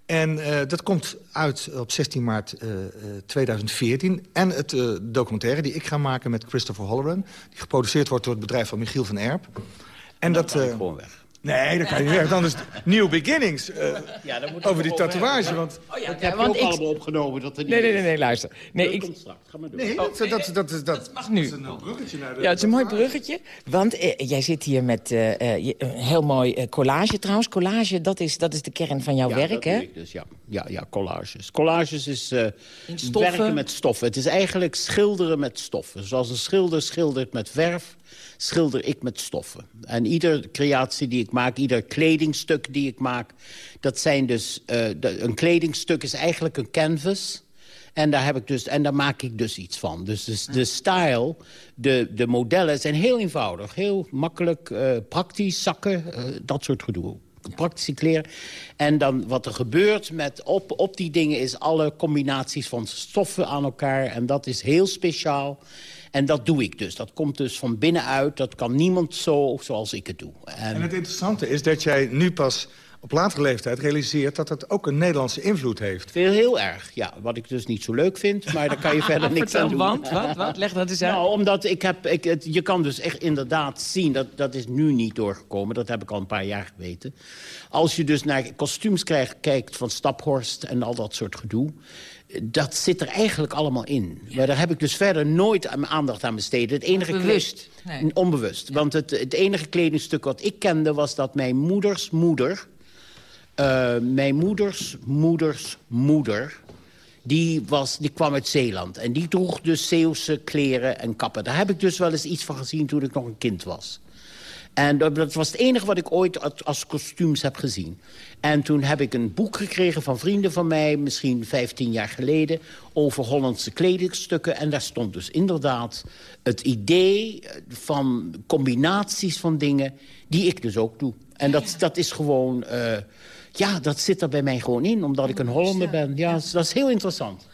En eh, dat komt uit op 16 maart eh, eh, 2014. En het eh, documentaire die ik ga maken met Christopher Holloran... die geproduceerd wordt door het bedrijf van Michiel van Erp. En dat... Eh, weg. Nee, dat kan je niet weg. Dan is het New Beginnings eh, Ja, dan moet over die tatoeage. Want, Oh ja, Dat ja, heb je want ook ik... allemaal opgenomen. Dat er niet Nee, nee, nee, nee, luister. Nee, Dat ik, komt straks. Ga maar door. nee, dat, dat, dat, dat, dat, mag nu. een bruggetje naar de... Ja, het is een mooi bruggetje. Want eh, jij zit hier met eh, eh, een heel mooi eh, collage trouwens. Collage, dat is, dat is de kern van jouw Ja, werk, dat hè? ik dus, ja. Ja, ja, collages. Collages is eh, stoffen? werken met stoffen. Het is eigenlijk schilderen met stoffen. Zoals een schilder schildert met verf... schilder ik met stoffen. En iedere creatie die ik maak, ieder kledingstuk die ik maak... dat zijn dus, uh, een kledingstuk is eigenlijk een canvas... En daar, heb ik dus, en daar maak ik dus iets van. Dus de, de style, de, de modellen zijn heel eenvoudig. Heel makkelijk, uh, praktisch, zakken, uh, dat soort gedoe praktische kleren. En dan wat er gebeurt met op, op die dingen is alle combinaties van stoffen aan elkaar. En dat is heel speciaal. En dat doe ik dus. Dat komt dus van binnenuit. Dat kan niemand zo zoals ik het doe. En, en het interessante is dat jij nu pas op latere leeftijd realiseert dat het ook een Nederlandse invloed heeft. Heel, heel erg, ja. Wat ik dus niet zo leuk vind, maar daar kan je verder niks aan doen. Want, wat, wat? Leg dat eens uit. Nou, omdat ik heb, ik, het, je kan dus echt inderdaad zien, dat, dat is nu niet doorgekomen. Dat heb ik al een paar jaar geweten. Als je dus naar kostuums krijgt, kijkt van Staphorst en al dat soort gedoe dat zit er eigenlijk allemaal in. Maar daar heb ik dus verder nooit aandacht aan besteed. Het enige Onbewust? Nee. Onbewust. Want het, het enige kledingstuk wat ik kende was dat mijn moeders moeder... Uh, mijn moeders moeders moeder... Die, was, die kwam uit Zeeland. En die droeg dus Zeeuwse kleren en kappen. Daar heb ik dus wel eens iets van gezien toen ik nog een kind was. En dat was het enige wat ik ooit als kostuums heb gezien. En toen heb ik een boek gekregen van vrienden van mij... misschien 15 jaar geleden, over Hollandse kledingstukken. En daar stond dus inderdaad het idee van combinaties van dingen... die ik dus ook doe. En dat, dat is gewoon... Uh, ja, dat zit er bij mij gewoon in, omdat ik een Hollander ben. Ja, dat is heel interessant.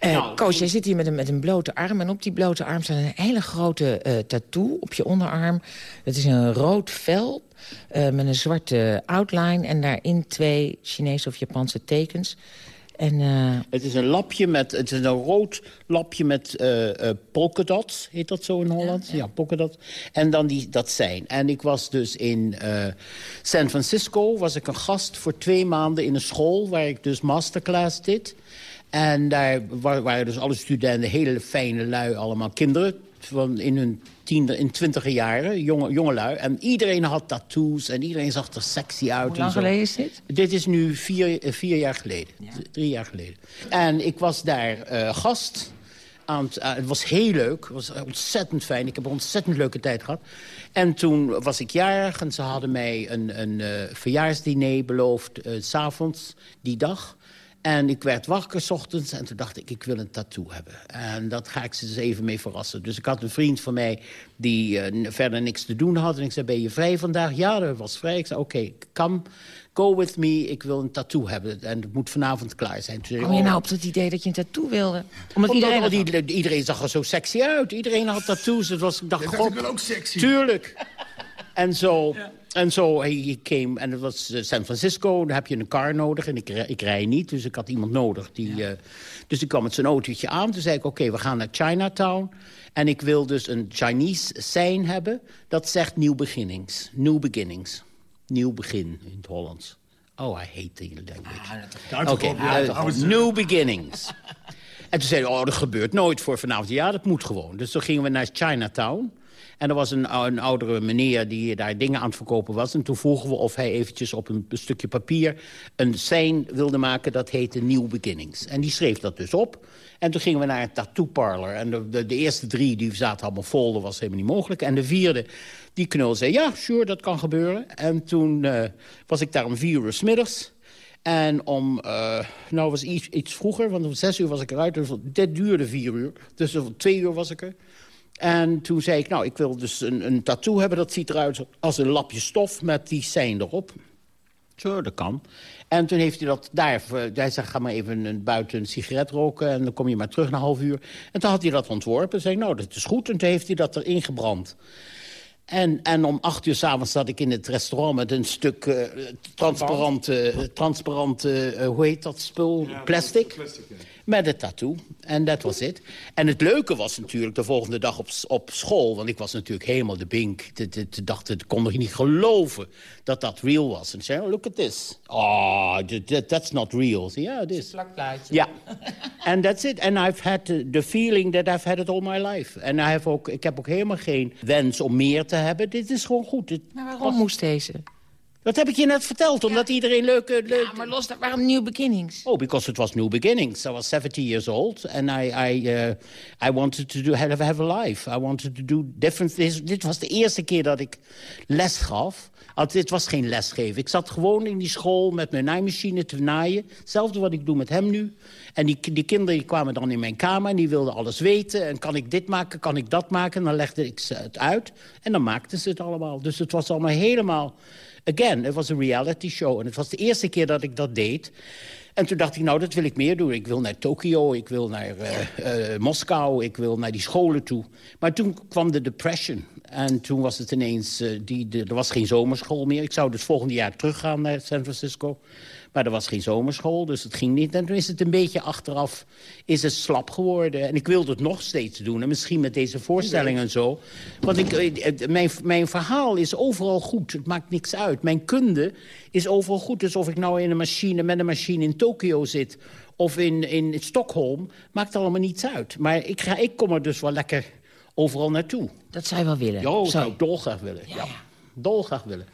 Uh, nou, Koos, jij zit hier met een, met een blote arm. En op die blote arm staat een hele grote uh, tattoo op je onderarm. Het is een rood vel uh, met een zwarte outline. En daarin twee Chinese of Japanse tekens. En, uh... Het is een lapje met, het is een rood lapje met uh, uh, polkadots, heet dat zo in Holland? Ja, ja. polkadots. En dan die, dat zijn. En ik was dus in San Francisco, was ik een gast voor twee maanden in een school... waar ik dus masterclass deed. En daar waren dus alle studenten hele fijne lui, allemaal kinderen... Van in hun tiende, in twintige jaren, jonge, jongelui. En iedereen had tattoos en iedereen zag er sexy uit. Hoe lang geleden is dit? Dit is nu vier, eh, vier jaar geleden. Ja. Drie jaar geleden. En ik was daar uh, gast. Aan het, uh, het was heel leuk. Het was ontzettend fijn. Ik heb een ontzettend leuke tijd gehad. En toen was ik jarig en ze hadden mij een, een uh, verjaarsdiner beloofd... Uh, s'avonds, die dag... En ik werd wakker s ochtends en toen dacht ik, ik wil een tattoo hebben. En dat ga ik ze dus even mee verrassen. Dus ik had een vriend van mij die uh, verder niks te doen had. En ik zei, ben je vrij vandaag? Ja, dat was vrij. Ik zei, oké, okay, come, go with me. Ik wil een tattoo hebben. En het moet vanavond klaar zijn. Toen Kom je nou op het idee dat je een tattoo wilde? Omdat, Omdat iedereen, iedereen, iedereen zag er zo sexy uit. Iedereen had tattoos. Het was, ik dacht, god, wel ook sexy. Tuurlijk. en zo... Ja. En zo, hij came, en dat was uh, San Francisco, daar heb je een car nodig. En ik, ik rij niet, dus ik had iemand nodig. Die, ja. uh, dus ik kwam met zijn autootje aan. Toen zei ik, oké, okay, we gaan naar Chinatown. En ik wil dus een Chinese sign hebben. Dat zegt nieuw beginnings. New beginnings. Nieuw begin in het Hollands. Oh, I hate the language. Ah, Oké, okay, uh, new beginnings. en toen zei hij, oh, dat gebeurt nooit voor vanavond. Ja, dat moet gewoon. Dus toen gingen we naar Chinatown. En er was een, een, oudere meneer die daar dingen aan het verkopen was. En toen vroegen we of hij eventjes op een, stukje papier... een sein wilde maken dat heette New Beginnings. En die schreef dat dus op. En toen gingen we naar een tattoo parlor. En de, de, eerste drie die zaten allemaal vol, dat was helemaal niet mogelijk. En de vierde, die knul zei, ja, sure, dat kan gebeuren. En toen uh, was ik daar om vier uur 's middags... En om, uh, nou was iets, iets vroeger, want om zes uur was ik eruit. Dus dit duurde vier uur. Dus om twee uur was ik er. En toen zei ik, nou, ik wil dus een, een tattoo hebben. Dat ziet eruit als een lapje stof met die sein erop. Zo, dat kan. En toen heeft hij dat daar... Hij zei, ga maar even een, buiten een sigaret roken... en dan kom je maar terug na een half uur. En toen had hij dat ontworpen. zei nou, dat is goed. En toen heeft hij dat erin gebrand. En, en om acht uur s'avonds zat ik in het restaurant met een stuk uh, transparante, transparante uh, hoe heet dat spul? Ja, plastic. plastic ja. Met een tattoo. En dat was het. En het leuke was natuurlijk de volgende dag op, op school... want ik was natuurlijk helemaal de bink. De dacht, ik kon nog niet geloven dat dat real was. En ik zei, oh, look at this. Oh, that, that's not real. Ja, yeah, it is. Plakplaatje. Ja. And that's it. And I've had the feeling that I've had it all my life. En I have ook, ik heb ook helemaal geen wens om meer te hebben. Dit is gewoon goed. Dit maar waarom was... moest deze? Dat heb ik je net verteld, omdat iedereen leuke... Ja, maar los daar, waarom New Beginnings? Oh, because it was New Beginnings. I was 70 years old and I, I, uh, I wanted to do, have, have a life. I wanted to do different things. Dit was de eerste keer dat ik les gaf. Al, dit was geen lesgeven. Ik zat gewoon in die school met mijn naaimachine te naaien. Hetzelfde wat ik doe met hem nu. En die, die kinderen die kwamen dan in mijn kamer en die wilden alles weten. En kan ik dit maken, kan ik dat maken? En dan legde ik ze het uit. En dan maakten ze het allemaal. Dus het was allemaal helemaal... Again, het was een reality show. En het was de eerste keer dat ik dat deed. En toen dacht ik, nou, dat wil ik meer doen. Ik wil naar Tokio, ik wil naar uh, uh, Moskou, ik wil naar die scholen toe. Maar toen kwam de depression. En toen was het ineens, uh, die, er was geen zomerschool meer. Ik zou dus volgende jaar teruggaan naar San Francisco. Maar er was geen zomerschool, dus het ging niet. En toen is het een beetje achteraf is het slap geworden. En ik wilde het nog steeds doen. En misschien met deze voorstelling en zo. Want ik, eh, mijn, mijn verhaal is overal goed. Het maakt niks uit. Mijn kunde is overal goed. Dus of ik nou in een machine, met een machine in Tokio zit... of in, in Stockholm, maakt allemaal niets uit. Maar ik, ga, ik kom er dus wel lekker overal naartoe. Dat zou je wel willen? Dat zou ik dolgraag willen. Ja, ja. dolgraag willen.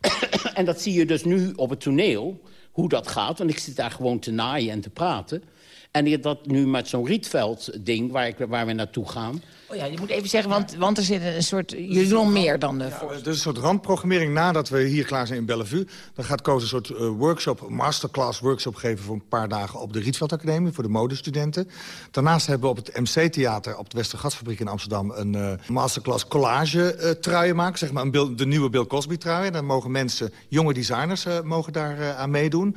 en dat zie je dus nu op het toneel hoe dat gaat. Want ik zit daar gewoon te naaien en te praten. En dat nu met zo'n Rietveld-ding waar, waar we naartoe gaan... Oh ja, je moet even zeggen, want, want er zit een soort... Jullie doen meer dan de ja, Er is een soort randprogrammering nadat we hier klaar zijn in Bellevue. Dan gaat Koos een soort uh, workshop, masterclass workshop geven... voor een paar dagen op de Rietveld Academie voor de modestudenten. Daarnaast hebben we op het MC-theater op de Westergasfabriek in Amsterdam... een uh, masterclass collage uh, truien maken, zeg maar een beeld, de nieuwe Bill Cosby trui. Dan mogen mensen, jonge designers, mogen daar aan meedoen.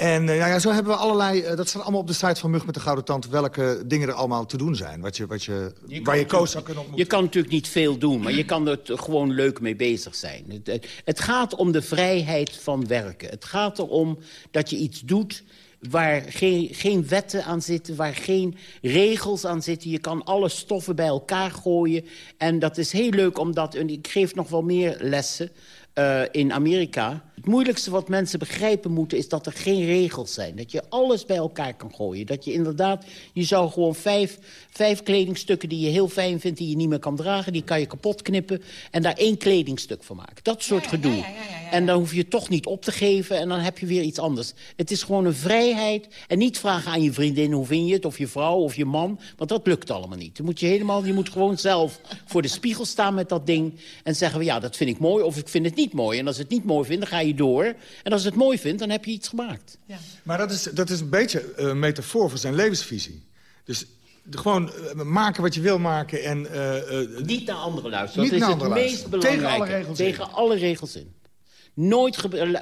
En uh, ja, zo hebben we allerlei... Uh, dat staat allemaal op de site van Mug met de Gouden Tand... welke dingen er allemaal te doen zijn. Wat je, wat je, je waar je koos zou kunnen ontmoeten. Je kan natuurlijk niet veel doen, maar je kan er gewoon leuk mee bezig zijn. Het, het, het gaat om de vrijheid van werken. Het gaat erom dat je iets doet waar geen, geen wetten aan zitten, waar geen regels aan zitten. Je kan alle stoffen bij elkaar gooien. En dat is heel leuk, omdat... En ik geef nog wel meer lessen uh, in Amerika. Het moeilijkste wat mensen begrijpen moeten is dat er geen regels zijn. Dat je alles bij elkaar kan gooien. Dat je inderdaad, je zou gewoon vijf, vijf kledingstukken die je heel fijn vindt... die je niet meer kan dragen, die kan je kapot knippen... en daar één kledingstuk van maken. Dat soort ja, gedoe. Ja, en dan hoef je het toch niet op te geven en dan heb je weer iets anders. Het is gewoon een vrijheid. En niet vragen aan je vriendin hoe vind je het, of je vrouw of je man. Want dat lukt allemaal niet. Dan moet je, helemaal, je moet gewoon zelf voor de spiegel staan met dat ding... en zeggen, ja, dat vind ik mooi of ik vind het niet mooi. En als het niet mooi vindt, dan ga je door. En als je het mooi vindt, dan heb je iets gemaakt. Ja. Maar dat is, dat is een beetje een uh, metafoor voor zijn levensvisie. Dus gewoon uh, maken wat je wil maken en... Uh, niet naar anderen luisteren. Dat is het meest belangrijke. Tegen alle regels Tegen in. alle regels in. Nooit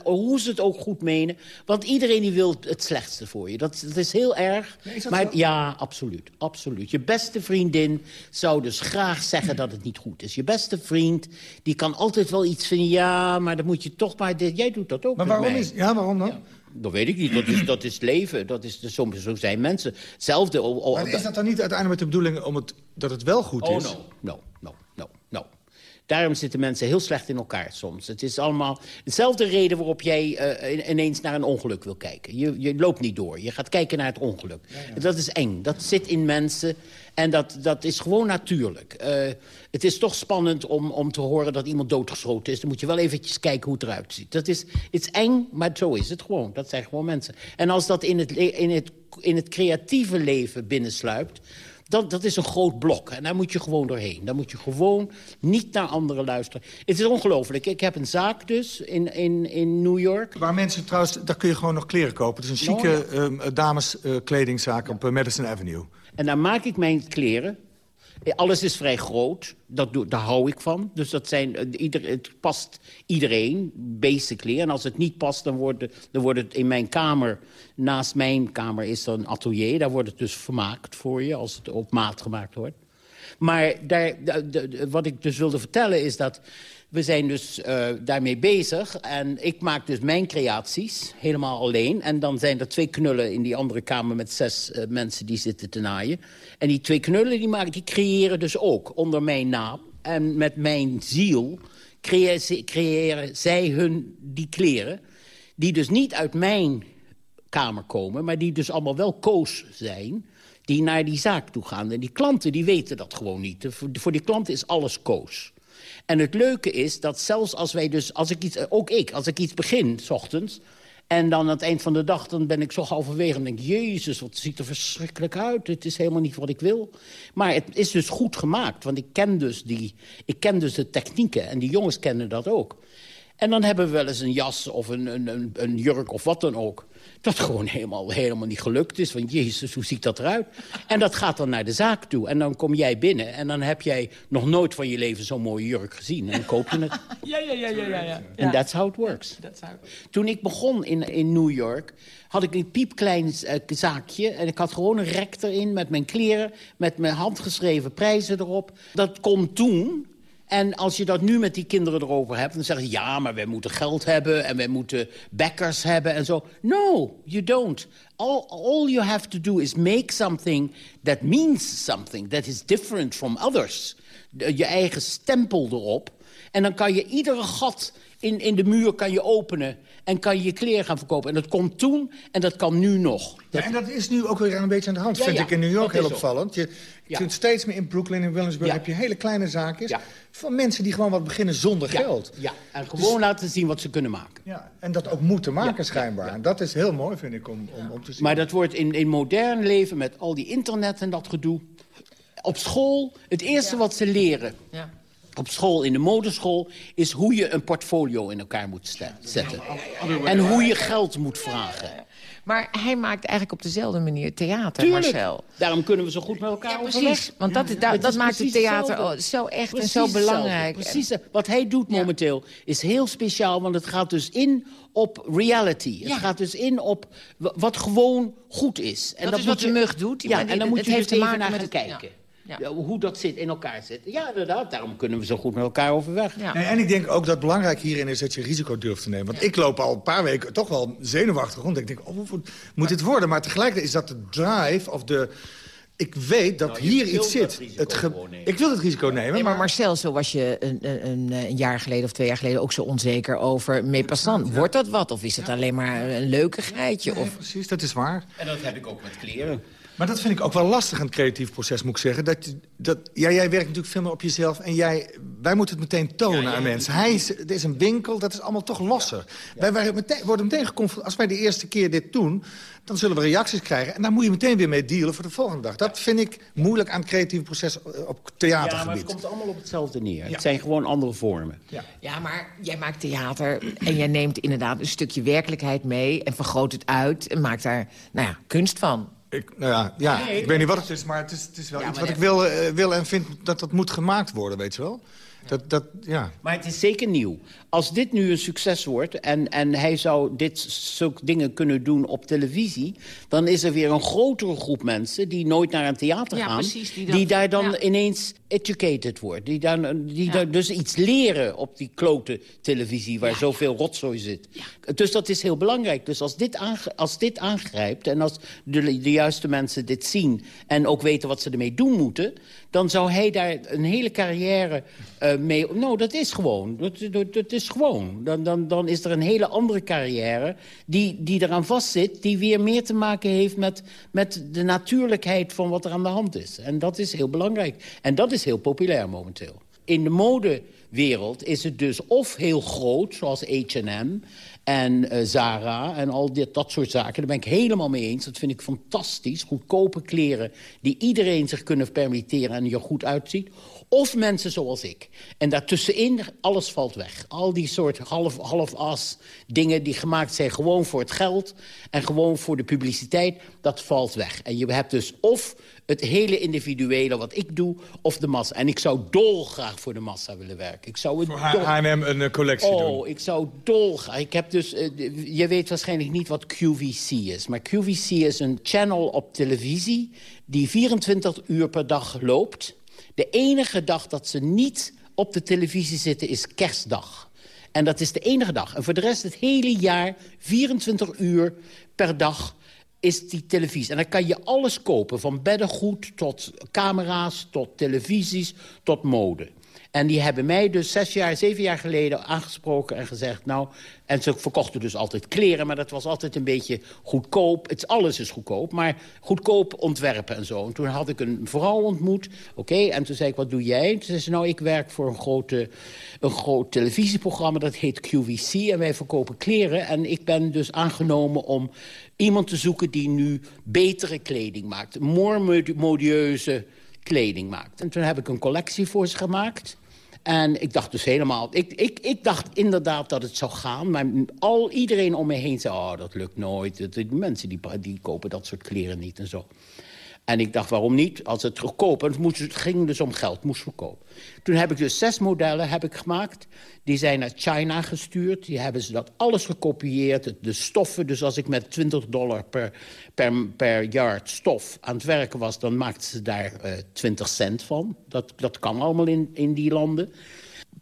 hoe ze het ook goed menen. Want iedereen die wil het slechtste voor je. Dat, dat is heel erg. Nee, is dat maar zo? ja, absoluut, absoluut. Je beste vriendin zou dus graag zeggen dat het niet goed is. Je beste vriend, die kan altijd wel iets vinden. Ja, maar dan moet je toch maar... Dit, jij doet dat ook Maar waarom mij. is... Ja, waarom dan? Ja. Dat weet ik niet. Dat is, dat is leven. Dat is, soms zo zijn mensen. Hetzelfde... Oh, oh, Maar is dat dan niet uiteindelijk met de bedoeling om het, dat het wel goed Oh, is? no, no, no, no. Daarom zitten mensen heel slecht in elkaar soms. Het is allemaal hetzelfde reden waarop jij uh, ineens naar een ongeluk wil kijken. Je, je loopt niet door. Je gaat kijken naar het ongeluk. Ja, ja. Dat is eng. Dat zit in mensen. En dat, dat is gewoon natuurlijk. Uh, het is toch spannend om, om te horen dat iemand doodgeschoten is. Dan moet je wel eventjes kijken hoe het eruit ziet. Dat is, het is eng, maar zo is het gewoon. Dat zijn gewoon mensen. En als dat in het, in het, in het creatieve leven binnensluipt... Dat, dat is een groot blok. En daar moet je gewoon doorheen. Daar moet je gewoon niet naar anderen luisteren. Het is ongelooflijk. Ik heb een zaak dus in, in, in New York. Waar mensen trouwens, daar kun je gewoon nog kleren kopen. Het is een chique Oh, ja. um, dameskledingzaak ja. op uh, Madison Avenue. En daar maak ik mijn kleren. Alles is vrij groot. Dat doe, daar hou ik van. Dus dat zijn, ieder, het past iedereen, basically. En als het niet past, dan wordt, het, dan wordt het in mijn kamer... naast mijn kamer is er een atelier. Daar wordt het dus vermaakt voor je, als het op maat gemaakt wordt. Maar daar, wat ik dus wilde vertellen is dat... We zijn dus uh, daarmee bezig. En ik maak dus mijn creaties helemaal alleen. En dan zijn er twee knullen in die andere kamer... met zes uh, mensen die zitten te naaien. En die twee knullen die, maken, die creëren dus ook onder mijn naam... en met mijn ziel creëren, creëren zij hun die kleren... die dus niet uit mijn kamer komen... maar die dus allemaal wel koos zijn die naar die zaak toe gaan. En die klanten die weten dat gewoon niet. Voor die klanten is alles koos. En het leuke is dat zelfs als wij dus, als ik iets, ook ik, als ik iets begin, s ochtends... En dan aan het eind van de dag dan ben ik zo halverwege en denk... Jezus, wat ziet er verschrikkelijk uit. Het is helemaal niet wat ik wil. Maar het is dus goed gemaakt. Want ik ken dus, die, ik ken dus de technieken. En die jongens kennen dat ook. En dan hebben we wel eens een jas of een, een, een, een jurk of wat dan ook dat gewoon helemaal, helemaal niet gelukt is. Want jezus, hoe ziet dat eruit? En dat gaat dan naar de zaak toe. En dan kom jij binnen en dan heb jij nog nooit van je leven zo'n mooie jurk gezien. En dan koop je het. Ja, ja, ja, ja. ja, ja. En that's how it works. Toen ik begon in, in New York had ik een piepklein uh, zaakje. En ik had gewoon een rek erin met mijn kleren... met mijn handgeschreven prijzen erop. Dat kon toen en als je dat nu met die kinderen erover hebt... dan zeggen ze, ja, maar wij moeten geld hebben... en wij moeten backers hebben en zo. No, you don't. All, all you have to do is make something that means something... that is different from others. Je eigen stempel erop. En dan kan je iedere gat in, in de muur kan je openen en kan je je kleren gaan verkopen. En dat komt toen en dat kan nu nog. Ja, en dat is nu ook weer een beetje aan de hand, vind ik in New York heel opvallend. Je kunt steeds meer in Brooklyn en Williamsburg heb je hele kleine zaakjes... van mensen die gewoon wat beginnen zonder geld. Ja, en gewoon laten zien wat ze kunnen maken. Ja, en dat ook moeten maken schijnbaar. En dat is heel mooi, vind ik, om, om, om te zien. Maar dat wordt in, in modern leven met al die internet en dat gedoe... op school, het eerste wat ze leren... Ja op school, in de modeschool... is hoe je een portfolio in elkaar moet zetten. En hoe je geld moet vragen. Maar hij maakt eigenlijk op dezelfde manier theater, Tuurlijk. Marcel. Daarom kunnen we zo goed met elkaar ja, precies. Want dat, dat, maakt het theater zo echt en zo belangrijk. Precies. Wat hij doet momenteel is heel speciaal, want het gaat dus in op reality. Het gaat dus in op wat gewoon goed is. En dat, is wat de mug doet. Ja, en dan moet je heeft dus even naar gaan kijken. Ja. hoe dat zit, in elkaar zit. Ja, inderdaad, daarom kunnen we zo goed met elkaar overweg. Ja. En, ik denk ook dat belangrijk hierin is dat je risico durft te nemen. Want ik loop al een paar weken toch wel zenuwachtig rond. Ik denk, oh, hoe moet dit worden? Maar tegelijkertijd is dat de drive of de... Ik weet dat nou, hier iets zit. Het ik wil het risico nemen. Nee, maar, Marcel, zo was je een, een, een, jaar geleden of twee jaar geleden... ook zo onzeker over Mepassant. Wordt dat wat? Of is het alleen maar een leukigheidje? Nee, of... precies, dat is waar. En dat heb ik ook met kleren. Maar dat vind ik ook wel lastig, een creatief proces, moet ik zeggen. Dat, dat, ja, jij werkt natuurlijk veel meer op jezelf en jij, wij moeten het meteen tonen aan mensen. Hij is, het is een winkel, dat is allemaal toch losser. Wij, wij meteen, worden meteen geconfronteerd. Als wij de eerste keer dit doen, dan zullen we reacties krijgen. En daar moet je meteen weer mee dealen voor de volgende dag. Dat vind ik moeilijk aan het creatieve proces op theatergebied. Ja, maar het komt allemaal op hetzelfde neer. Het zijn gewoon andere vormen. Ja. ja, maar jij maakt theater en jij neemt inderdaad een stukje werkelijkheid mee... en vergroot het uit en maakt daar nou ja, kunst van. Ik, nou ja, ja ik weet niet wat het is, maar het is, het is wel iets wat ik wil, uh, wil en vind dat dat moet gemaakt worden, weet je wel. Dat, dat, ja. Maar het is zeker nieuw. Als dit nu een succes wordt en, en hij zou dit soort dingen kunnen doen op televisie... dan is er weer een grotere groep mensen die nooit naar een theater gaan... die, daar dan ineens educated wordt. Die, dan, die daar dus iets leren op die klote televisie waar zoveel rotzooi zit. Dus dat is heel belangrijk. Dus als dit, als dit aangrijpt en als de, de juiste mensen dit zien... en ook weten wat ze ermee doen moeten... dan zou hij daar een hele carrière uh, mee... Nou, dat is gewoon. Dat, dat, is gewoon. Dan, dan, dan is er een hele andere carrière die, die eraan vastzit... die weer meer te maken heeft met, met de natuurlijkheid van wat er aan de hand is. En dat is heel belangrijk. En dat is heel populair momenteel. In de modewereld is het dus of heel groot, zoals H&M en uh, Zara en al dit, dat soort zaken. Daar ben ik helemaal mee eens. Dat vind ik fantastisch. Goedkope kleren die iedereen zich kunnen permitteren en er goed uitziet. Of mensen zoals ik. En daartussenin, alles valt weg. Al die soort half, half as dingen die gemaakt zijn gewoon voor het geld... en gewoon voor de publiciteit, dat valt weg. En je hebt dus of het hele individuele wat ik doe, of de massa. En ik zou dolgraag voor de massa willen werken. Ik zou het voor H&M een uh, collectie oh, doen? Oh, ik zou dolgraag. Ik heb dus, uh, je weet waarschijnlijk niet wat QVC is. Maar QVC is een channel op televisie die 24 uur per dag loopt. De enige dag dat ze niet op de televisie zitten is kerstdag. En dat is de enige dag. En voor de rest het hele jaar, 24 uur per dag is die televisie. En dan kan je alles kopen, van beddengoed tot camera's, tot televisies, tot mode. En die hebben mij dus zes jaar, zeven jaar geleden aangesproken en gezegd... nou, en ze verkochten dus altijd kleren, maar dat was altijd een beetje goedkoop. Het, alles is goedkoop, maar goedkoop ontwerpen en zo. En toen had ik een vrouw ontmoet, oké, en toen zei ik, wat doe jij? Toen zei ze, nou, ik werk voor een, grote, een groot televisieprogramma, dat heet QVC... en wij verkopen kleren en ik ben dus aangenomen om iemand te zoeken... die nu betere kleding maakt, more modieuze kleding maakt. En toen heb ik een collectie voor ze gemaakt... En ik dacht dus helemaal... Ik, ik, ik dacht inderdaad dat het zou gaan. Maar al iedereen om me heen zei... Oh, dat lukt nooit. Die mensen die, die kopen dat soort kleren niet en zo. En ik dacht, waarom niet? Als het goedkoop... Het, ging dus om geld, moest goedkoop. Toen heb ik dus zes modellen heb ik gemaakt. Die zijn naar China gestuurd. Die hebben ze dat alles gekopieerd. De stoffen, dus als ik met 20 dollar per, per, per yard stof aan het werken was... dan maakten ze daar uh, eh, 20 cent van. Dat, dat kan allemaal in, in die landen.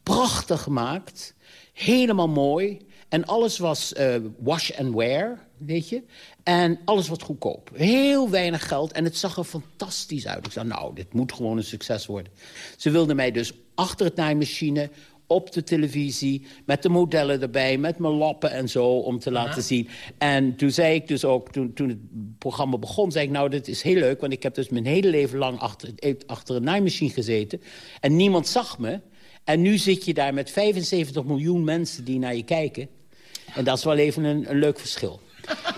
Prachtig gemaakt. Helemaal mooi. En alles was uh, wash and wear, weet je. En alles wat goedkoop. Heel weinig geld. En het zag er fantastisch uit. Ik zei, nou, dit moet gewoon een succes worden. Ze wilden mij dus achter het naaimachine op de televisie, met de modellen erbij, met mijn lappen en zo, om te laten zien. En toen zei ik dus ook, toen, toen het programma begon, zei ik, nou, dit is heel leuk, want ik heb dus mijn hele leven lang achter, achter een naaimachine gezeten. En niemand zag me. En nu zit je daar met 75 miljoen mensen die naar je kijken. En dat is wel even een, een leuk verschil.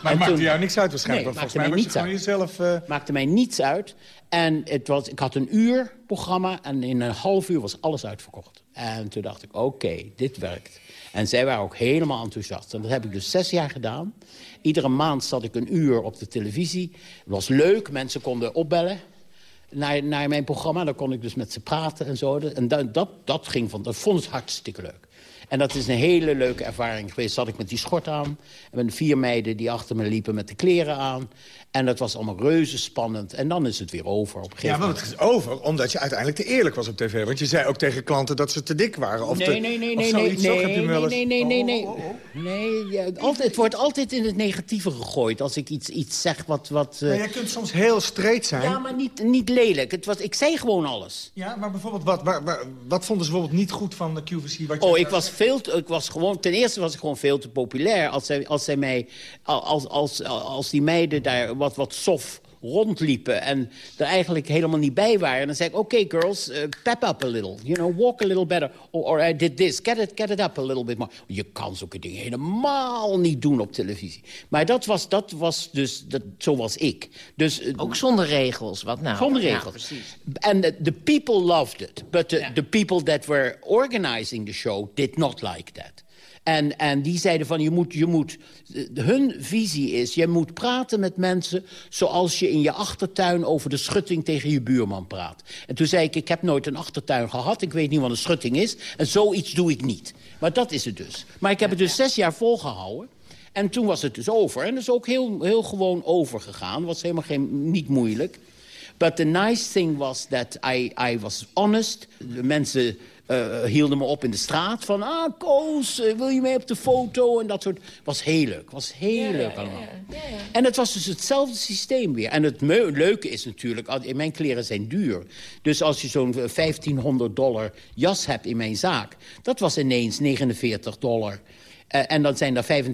Maar het maakte jou niks uit waarschijnlijk. Nee, volgens mij je gewoon jezelf... Uh... maakte mij niets uit. En het was, ik had een uur programma en in een half uur was alles uitverkocht. En toen dacht ik, oké, dit werkt. En zij waren ook helemaal enthousiast. En dat heb ik dus zes jaar gedaan. Iedere maand zat ik een uur op de televisie. Het was leuk, mensen konden opbellen naar, naar mijn programma. Dan kon ik dus met ze praten en zo. En dat, dat, dat ging van, dat vond ik hartstikke leuk. En dat is een hele leuke ervaring geweest. Zat ik met die schort aan. En met vier meiden die achter me liepen met de kleren aan. En dat was allemaal reuze spannend. En dan is het weer over op een gegeven moment. Ja, want het is over omdat je uiteindelijk te eerlijk was op tv. Want je zei ook tegen klanten dat ze te dik waren. Of nee, te, nee, nee, nee, nee, nee, nee, nee, nee, nee, oh, oh, oh. nee. ja, altijd, het wordt altijd in het negatieve gegooid als ik iets, iets zeg wat... wat uh... jij kunt soms heel streed zijn. Ja, maar niet, niet lelijk. Het was, ik zei gewoon alles. Ja, maar bijvoorbeeld, wat, waar, waar, wat vonden ze bijvoorbeeld niet goed van de QVC? Wat oh, ik was veel te, ik was gewoon, ten eerste was ik gewoon veel te populair. Als zij, als zij mij, als, als, als die meiden daar wat, wat soft rondliepen en er eigenlijk helemaal niet bij waren. En dan zei ik, oké okay, girls, uh, pep up a little. You know, walk a little better. Or, or, I did this, get it, get it up a little bit more. Je kan zulke dingen helemaal niet doen op televisie. Maar dat was, dat was dus, dat, zo was ik. Dus, uh, Ook zonder regels, wat nou? Zonder regels. En ja, the people loved it. But the, the people that were organizing the show did not like that. En, en die zeiden van, je moet, je moet... Hun visie is, je moet praten met mensen... zoals je in je achtertuin over de schutting tegen je buurman praat. En toen zei ik, ik heb nooit een achtertuin gehad. Ik weet niet wat een schutting is. En zoiets doe ik niet. Maar dat is het dus. Maar ik heb het dus zes jaar volgehouden. En toen was het dus over. En dat is ook heel, heel gewoon overgegaan. was helemaal geen, niet moeilijk. But the nice thing was that I, I was honest. De mensen uh, hielden me op in de straat van... ah, Koos, uh, wil je mee op de foto? En dat soort... was heel leuk. was heel leuk allemaal. Ja, ja, en het was dus hetzelfde systeem weer. En het leuke is natuurlijk... mijn kleren zijn duur. Dus als je zo'n 1500 dollar jas hebt in mijn zaak... dat was ineens 49 dollar. Uh, en dan zijn er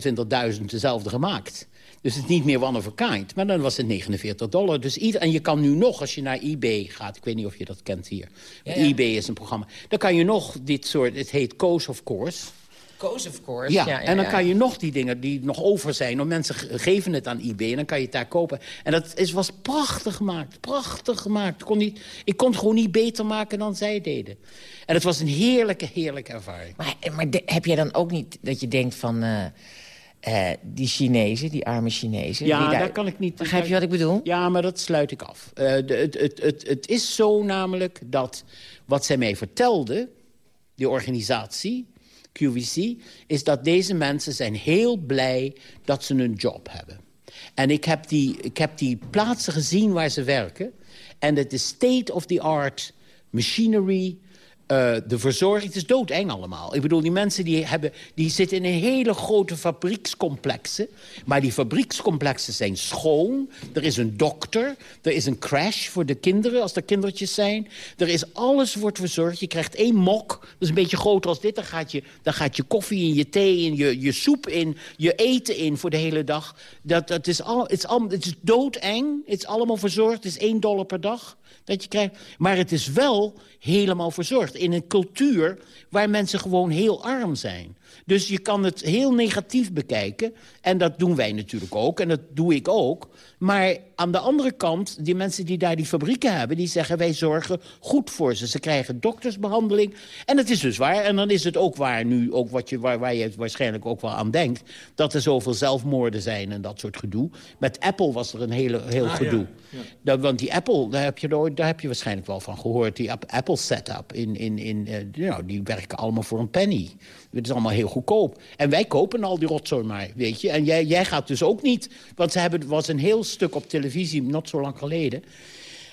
25.000 dezelfde gemaakt. Dus het is niet meer one of a kind. Maar dan was het 49 dollar. Dus ieder, en je kan nu nog, als je naar eBay gaat... ik weet niet of je dat kent hier. Ja, eBay is een programma. Dan kan je nog dit soort... Het heet Coast of Course. Coast of Course. Ja, ja, en dan kan je nog die dingen die nog over zijn... of mensen geven het aan eBay en dan kan je het daar kopen. En dat is, was prachtig gemaakt. Prachtig gemaakt. Ik kon, niet, ik kon het gewoon niet beter maken dan zij deden. En het was een heerlijke, heerlijke ervaring. Maar, maar heb jij dan ook niet dat je denkt van... Uh, uh, die Chinezen, die arme Chinezen. Ja, daar, daar, kan ik niet... Begrijp je wat ik bedoel? Ja, maar dat sluit ik af. Uh, de, het, het, het, het is zo namelijk dat wat zij mij vertelde, die organisatie, QVC... is dat deze mensen zijn heel blij dat ze een job hebben. En ik heb die, ik heb die plaatsen gezien waar ze werken. En het is state-of-the-art machinery... Uh, de verzorging, het is doodeng allemaal. Ik bedoel, die mensen die, hebben, die zitten in een hele grote fabriekscomplexen. Maar die fabriekscomplexen zijn schoon. Er is een dokter. Er is een crash voor de kinderen, als er kindertjes zijn. Er is alles wordt verzorgd. Je krijgt één mok, dat is een beetje groter als dit. Dan gaat je, dan gaat je koffie in, je thee in, je, je soep in, je eten in voor de hele dag. Dat, dat is al, het, is het is doodeng. Het is allemaal verzorgd. Het is één dollar per dag dat je krijgt. Maar het is wel helemaal verzorgd. In een cultuur waar mensen gewoon heel arm zijn. Dus je kan het heel negatief bekijken. En dat doen wij natuurlijk ook. En dat doe ik ook. Maar aan de andere kant, die mensen die daar die fabrieken hebben... die zeggen, wij zorgen goed voor ze. Ze krijgen doktersbehandeling. En dat is dus waar. En dan is het ook waar nu, ook wat je, waar, waar je waarschijnlijk ook wel aan denkt... dat er zoveel zelfmoorden zijn en dat soort gedoe. Met Apple was er een hele, heel ah, gedoe. Ja, Dat, want die Apple, daar heb, je, daar heb je waarschijnlijk wel van gehoord. Die Apple setup, in, in, in, uh, nou, die werken allemaal voor een penny. Het is allemaal heel goedkoop. En wij kopen al die rotzooi maar, weet je. En jij, jij gaat dus ook niet. Want ze hebben, was een heel stuk op televisie, not zo lang geleden.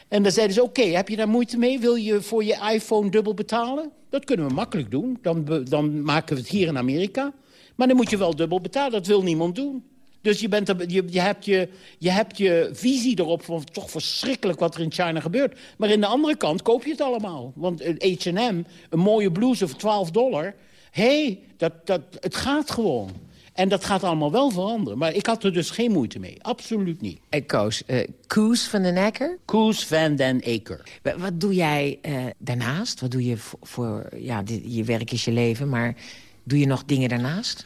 En dan zeiden ze, oké, heb je daar moeite mee? Wil je voor je iPhone dubbel betalen? Dat kunnen we makkelijk doen. Dan, dan maken we het hier in Amerika. Maar dan moet je wel dubbel betalen. Dat wil niemand doen. Dus je, bent je, je, hebt je, je hebt je visie erop van toch verschrikkelijk wat er in China gebeurt. Maar in de andere kant koop je het allemaal. Want H&M, een mooie blouse voor 12 dollar... hé, hey, dat, dat, het gaat gewoon. En dat gaat allemaal wel veranderen. Maar ik had er dus geen moeite mee. Absoluut niet. Ik Koos, uh, Koos van den Ecker? Koos van den Eker. Wat doe jij uh, daarnaast? Wat doe je voor... ja, je werk is je leven, maar doe je nog dingen daarnaast?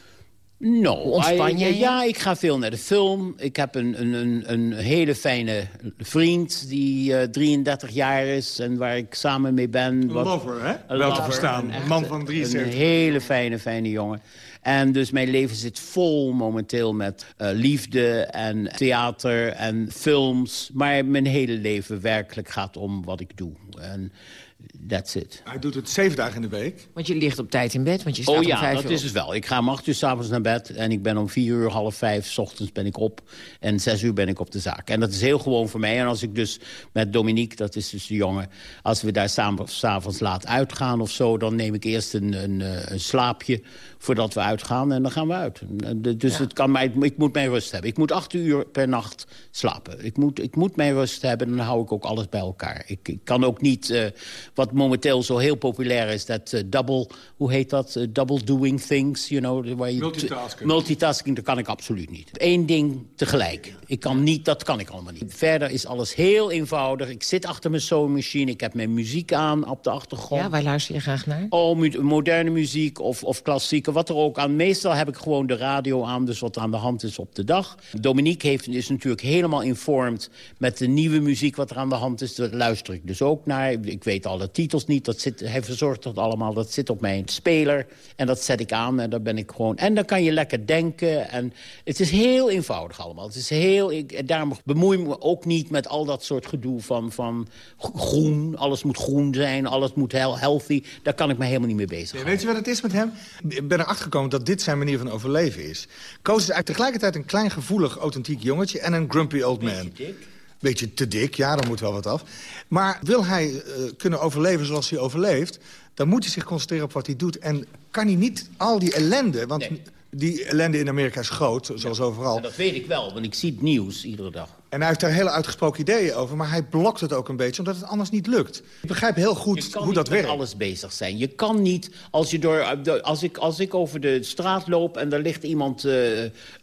No, ontspan je? Ja, ik ga veel naar de film. Ik heb een, een, een hele fijne vriend die uh, eh, 33 jaar is en waar ik samen mee ben. Een lover, hè? Wel te verstaan. Een man van 73. Een hele fijne, fijne jongen. En dus mijn leven zit vol momenteel met uh, liefde en theater en films. Maar mijn hele leven werkelijk gaat om wat ik doe. En That's it. Hij doet het zeven dagen in de week. Want je ligt op tijd in bed, want je staat oh, ja, om vijf uur dat is het wel. Ik ga om acht uur s'avonds naar bed en ik ben om vier uur, half vijf... S ochtends ben ik op en zes uur ben ik op de zaak. En dat is heel gewoon voor mij. En als ik dus met Dominique, dat is dus de jongen... als we daar samen s'avonds laat uitgaan of zo... dan neem ik eerst een, een, eh, een slaapje voordat we uitgaan en dan gaan we uit. Dus het kan mij, ik moet mijn rust hebben. Ik moet acht uur per nacht slapen. Ik moet, ik moet mijn rust hebben en dan hou ik ook alles bij elkaar. Ik, ik kan ook niet, uh, wat momenteel zo heel populair is... dat uh, double, hoe heet dat? Uh, double doing things, you know. Waar je multitasking. Multitasking, dat kan ik absoluut niet. Eén ding tegelijk. Ik kan niet, dat kan ik allemaal niet. Verder is alles heel eenvoudig. Ik zit achter mijn sewing Ik heb mijn muziek aan op de achtergrond. Ja, waar luister je graag naar? Oh, moderne muziek of, of klassieke wat er ook aan. Meestal heb ik gewoon de radio aan, dus wat aan de hand is op de dag. Dominique heeft, is natuurlijk helemaal informed met de nieuwe muziek wat er aan de hand is. Daar luister ik dus ook naar. Ik weet titels niet. Dat zit, hij verzorgt dat allemaal. Dat zit op mijn speler. En dat zet ik aan en dan ben ik gewoon... En dan kan je lekker denken. En het is heel eenvoudig allemaal. Het is heel... Ik, daarom bemoei ik me ook niet met al dat soort gedoe van, van groen. Alles moet groen zijn, alles moet heel healthy. Daar kan ik me helemaal niet mee bezig. weet je wat het is met hem? Ik ben erachter gekomen dat dit zijn manier van overleven is. Koos is eigenlijk tegelijkertijd een klein, gevoelig, authentiek jongetje... en een grumpy old man. Beetje dik. Beetje te dik, ja, dan moet wel wat af. Maar wil hij uh, kunnen overleven zoals hij overleeft... dan moet hij zich concentreren op wat hij doet. En kan hij niet al die ellende... want die ellende in Amerika is groot, zoals overal. En dat weet ik wel, want ik zie het nieuws iedere dag. En hij heeft daar hele uitgesproken ideeën over, maar hij blokt het ook een beetje... omdat het anders niet lukt. Ik begrijp heel goed hoe dat werkt. Je kan alles bezig zijn. Je kan niet, als, je door, als, ik, als ik over de straat loop en er ligt iemand uh,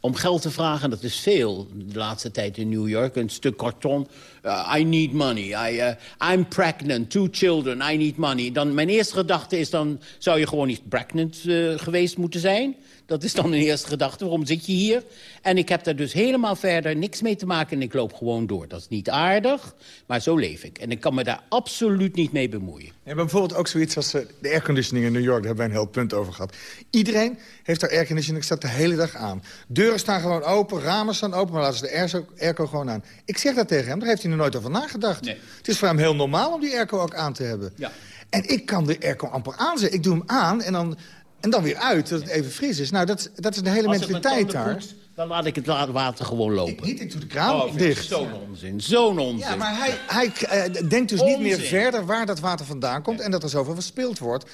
om geld te vragen... dat is veel de laatste tijd in New York, een stuk karton... Uh, I need money. I, uh, I'm pregnant, two children, I need money. Dan, mijn eerste gedachte is dan, zou je gewoon niet pregnant geweest moeten zijn... Dat is dan een eerste gedachte. Waarom zit je hier? En ik heb daar dus helemaal verder niks mee te maken en ik loop gewoon door. Dat is niet aardig, maar zo leef ik. En ik kan me daar absoluut niet mee bemoeien. En bijvoorbeeld ook zoiets als eh, de airconditioning in New York. Daar hebben wij een heel punt over gehad. Iedereen heeft daar airconditioning, staat de hele dag aan. Deuren staan gewoon open, ramen staan open, maar laten ze de airco gewoon aan. Ik zeg dat tegen hem, daar heeft hij er nooit over nagedacht. Nee. Het is voor hem heel normaal om die airco ook aan te hebben. Ja. En ik kan de airco amper aanzetten. Ik doe hem aan en dan En dan weer uit, dat het even fris is. Nou, dat, dat is de hele mentaliteit daar. Dan laat ik het water gewoon lopen. Niet, ik doe de kraan Oh, dicht. Zo'n onzin, zo'n onzin. Ja, maar hij, hij eh, denkt dus niet meer verder waar dat water vandaan komt... en dat er zoveel verspild wordt.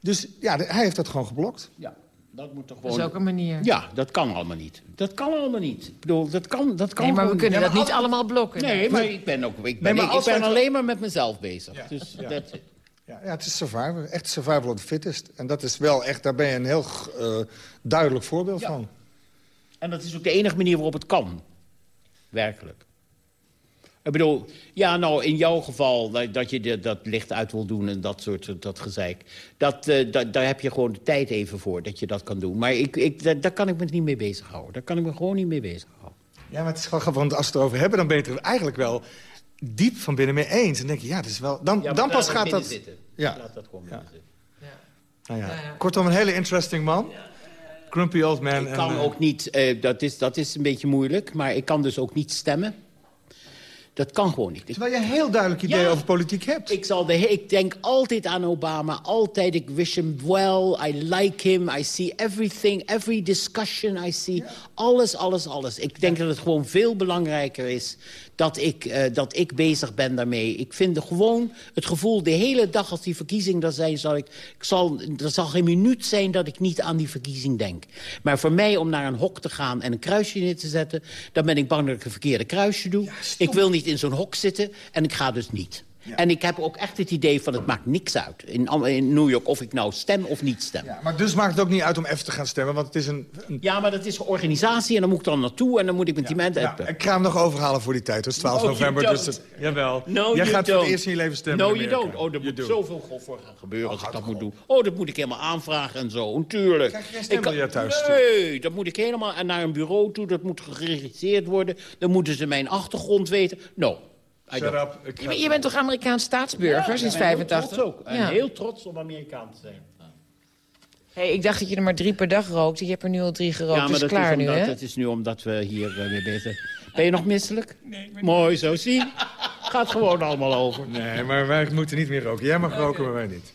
Dus ja, de- hij heeft dat gewoon geblokt. Ja, dat moet toch Dat gewoon... is ook een manier. Ja, dat kan allemaal niet. Dat kan allemaal niet. Ik bedoel, dat kan, dat kan Nee, maar we kunnen dat niet allemaal blokken. Nee, maar ik ben, ook, ik ben, maar ik, ben alleen maar met mezelf bezig. Dus dat... Ja, ja, het is survival. Echt survival of the fittest. En dat is wel echt, daar ben je een heel eh, duidelijk voorbeeld Ja. van. En dat is ook de enige manier waarop het kan. Werkelijk. Ik bedoel, ja, nou, in jouw geval, dat, dat je de- dat licht uit wil doen en dat soort dat gezeik. Dat, eh, dat, daar heb je gewoon de tijd even voor, dat je dat kan doen. Maar ik, ik, daar, daar kan ik me niet mee bezighouden. Daar kan ik me gewoon niet mee bezighouden. Ja, maar het is gewoon grappig, want als we het erover hebben... dan ben je het er eigenlijk wel diep van binnen mee eens. Dan denk je, ja, dat is wel... Dan, Ja, dan pas gaat dat... Zitten. Ja. Laat dat gewoon binnen zitten. Nou ja. Kortom, een hele interesting man. Grumpy old man. Ik kan en, eh, ook niet, eh, dat, is, dat is een beetje moeilijk, maar ik kan dus ook niet stemmen. Dat kan gewoon niet. Terwijl je een heel duidelijk idee Ja. over politiek hebt. ik, zal de, ik denk altijd aan Obama, altijd. Ik wish him well, I like him, I see everything, every discussion I see. Alles, alles, alles. Ik denk dat het gewoon veel belangrijker is dat ik, eh, dat ik bezig ben daarmee. Ik vind gewoon het gevoel, de hele dag als die verkiezingen er zijn... Zal ik, ik zal, er zal geen minuut zijn dat ik niet aan die verkiezing denk. Maar voor mij om naar een hok te gaan en een kruisje neer te zetten... dan ben ik bang dat ik een verkeerde kruisje doe. ik wil niet in zo'n hok zitten en ik ga dus niet. En ik heb ook echt het idee van het maakt niks uit in, in New York... of ik nou stem of niet stem. Ja, maar dus maakt het ook niet uit om even te gaan stemmen, want het is een... een Ja, maar dat is een organisatie en dan moet ik dan naartoe... en dan moet ik met die mensen... ja, ik ga hem nog overhalen voor die tijd. Dus 12 No, you november. Dus jawel. No, Jij gaat voor het eerst in je leven stemmen. No, Amerika. don't. Oh, er moet do. zoveel voor gaan gebeuren als ik dat moet doen. Oh, dat moet ik helemaal aanvragen en zo. Natuurlijk. Krijg je stembiljet thuis? Nee, dat moet ik helemaal naar een bureau toe. Dat moet geregistreerd worden. Dan moeten ze mijn achtergrond weten. No. Shut up. Je, je bent toch Amerikaans staatsburger sinds Ik ben heel 85? trots ook. En Ja. heel trots om Amerikaan te zijn. Hey, ik dacht dat je er maar drie per dag rookte. Je hebt er nu al drie gerookt, ja, maar dus dat, klaar is nu, omdat, hè? dat is nu omdat we hier uh, mee bezig zijn. Ben je nog misselijk? Nee. Mooi zo, zie. Gaat gewoon allemaal over. Nee, maar wij moeten niet meer roken. Jij mag roken, maar wij niet.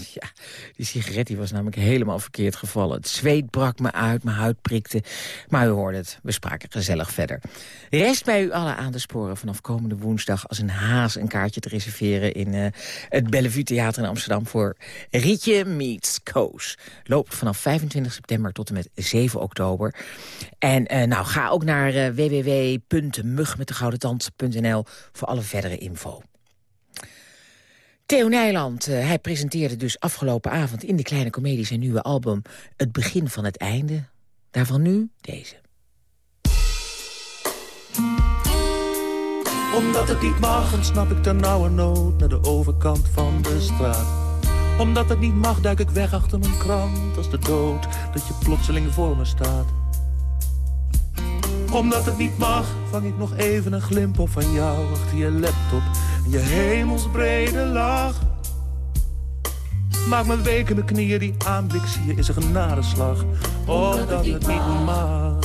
Ja, die sigaret die was namelijk helemaal verkeerd gevallen. Het zweet brak me uit, mijn huid prikte. Maar u hoorde het, we spraken gezellig verder. Rest bij u alle aan te sporen vanaf komende woensdag... als een haas een kaartje te reserveren in eh, het Bellevue Theater in Amsterdam... voor Rietje Meets Koos. Loopt vanaf 25 september tot en met 7 oktober. En eh, nou, ga ook naar www.mugmetdegoudentand.nl voor alle verdere info. Theo Nijland, eh, hij presenteerde dus afgelopen avond in de Kleine Comedie zijn nieuwe album Het Begin van het Einde. Daarvan nu deze. Omdat het niet mag, ontsnap ik ter nauwe nood naar de overkant van de straat. Omdat het niet mag, duik ik weg achter mijn krant als de dood dat je plotseling voor me staat. Omdat het niet mag, vang ik nog even een glimp op van jou. Achter je laptop en je hemelsbrede lach. Maak mijn weken mijn knieën die aanblik. Zie je is een genadeslag. Omdat het niet mag.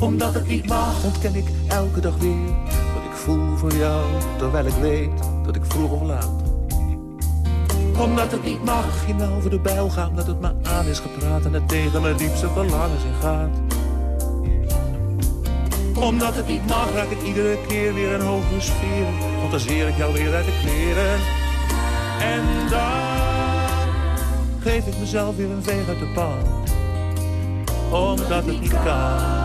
omdat het niet mag, ontken ik elke dag weer wat ik voel voor jou, terwijl ik weet dat ik vroeg of laat. Omdat het niet mag, geen over de bijl gaan, dat het me aan is gepraat. En het tegen mijn diepste verlangens in gaat. Omdat het niet mag, raak ik iedere keer weer een hogere sfeer, fantaseer ik jou weer uit de kleren. En dan geef ik mezelf weer een veeg uit de pan, omdat het niet kan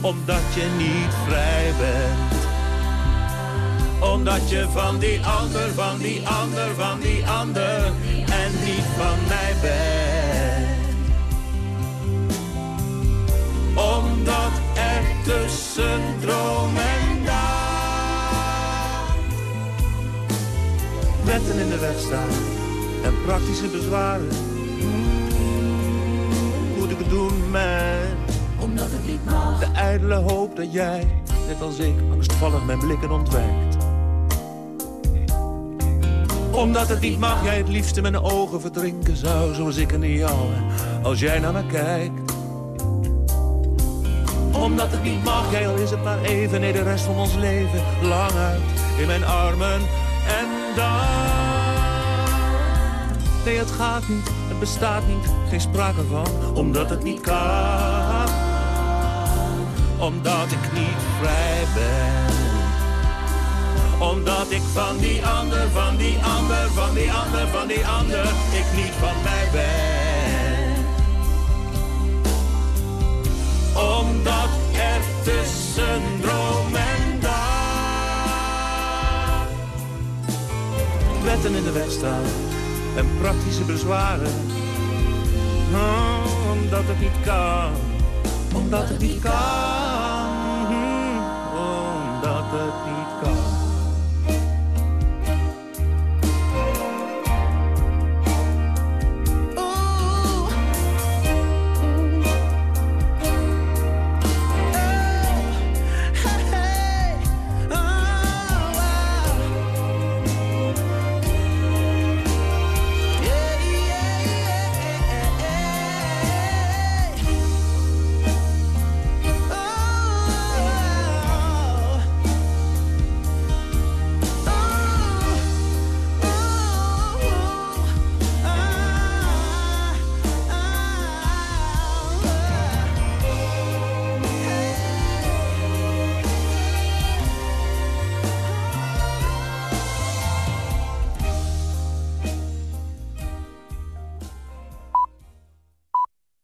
omdat je niet vrij bent. Omdat je van die ander, van die ander, van die ander en niet van mij bent. Omdat tussen droom en daad wetten in de weg staan en praktische bezwaren. Moet ik het doen met omdat het niet mag. De ijdele hoop dat jij, net als ik, angstvallig mijn blikken ontwijkt. Omdat het niet mag, jij het liefste mijn ogen verdrinken zou, zoals ik in jouwe, als jij naar me kijkt. Omdat het niet mag, al is het maar even, nee de rest van ons leven, lang uit in mijn armen. En dan Nee, het gaat niet, het bestaat niet, geen sprake van. Omdat het niet kan. Omdat ik niet vrij ben. Omdat ik van die ander, van die ander, van die ander, van die ander, ik niet van mij ben. Omdat tussen droom en dag wetten in de weg staan en praktische bezwaren. Oh, omdat het niet kan, omdat het niet kan, omdat het niet.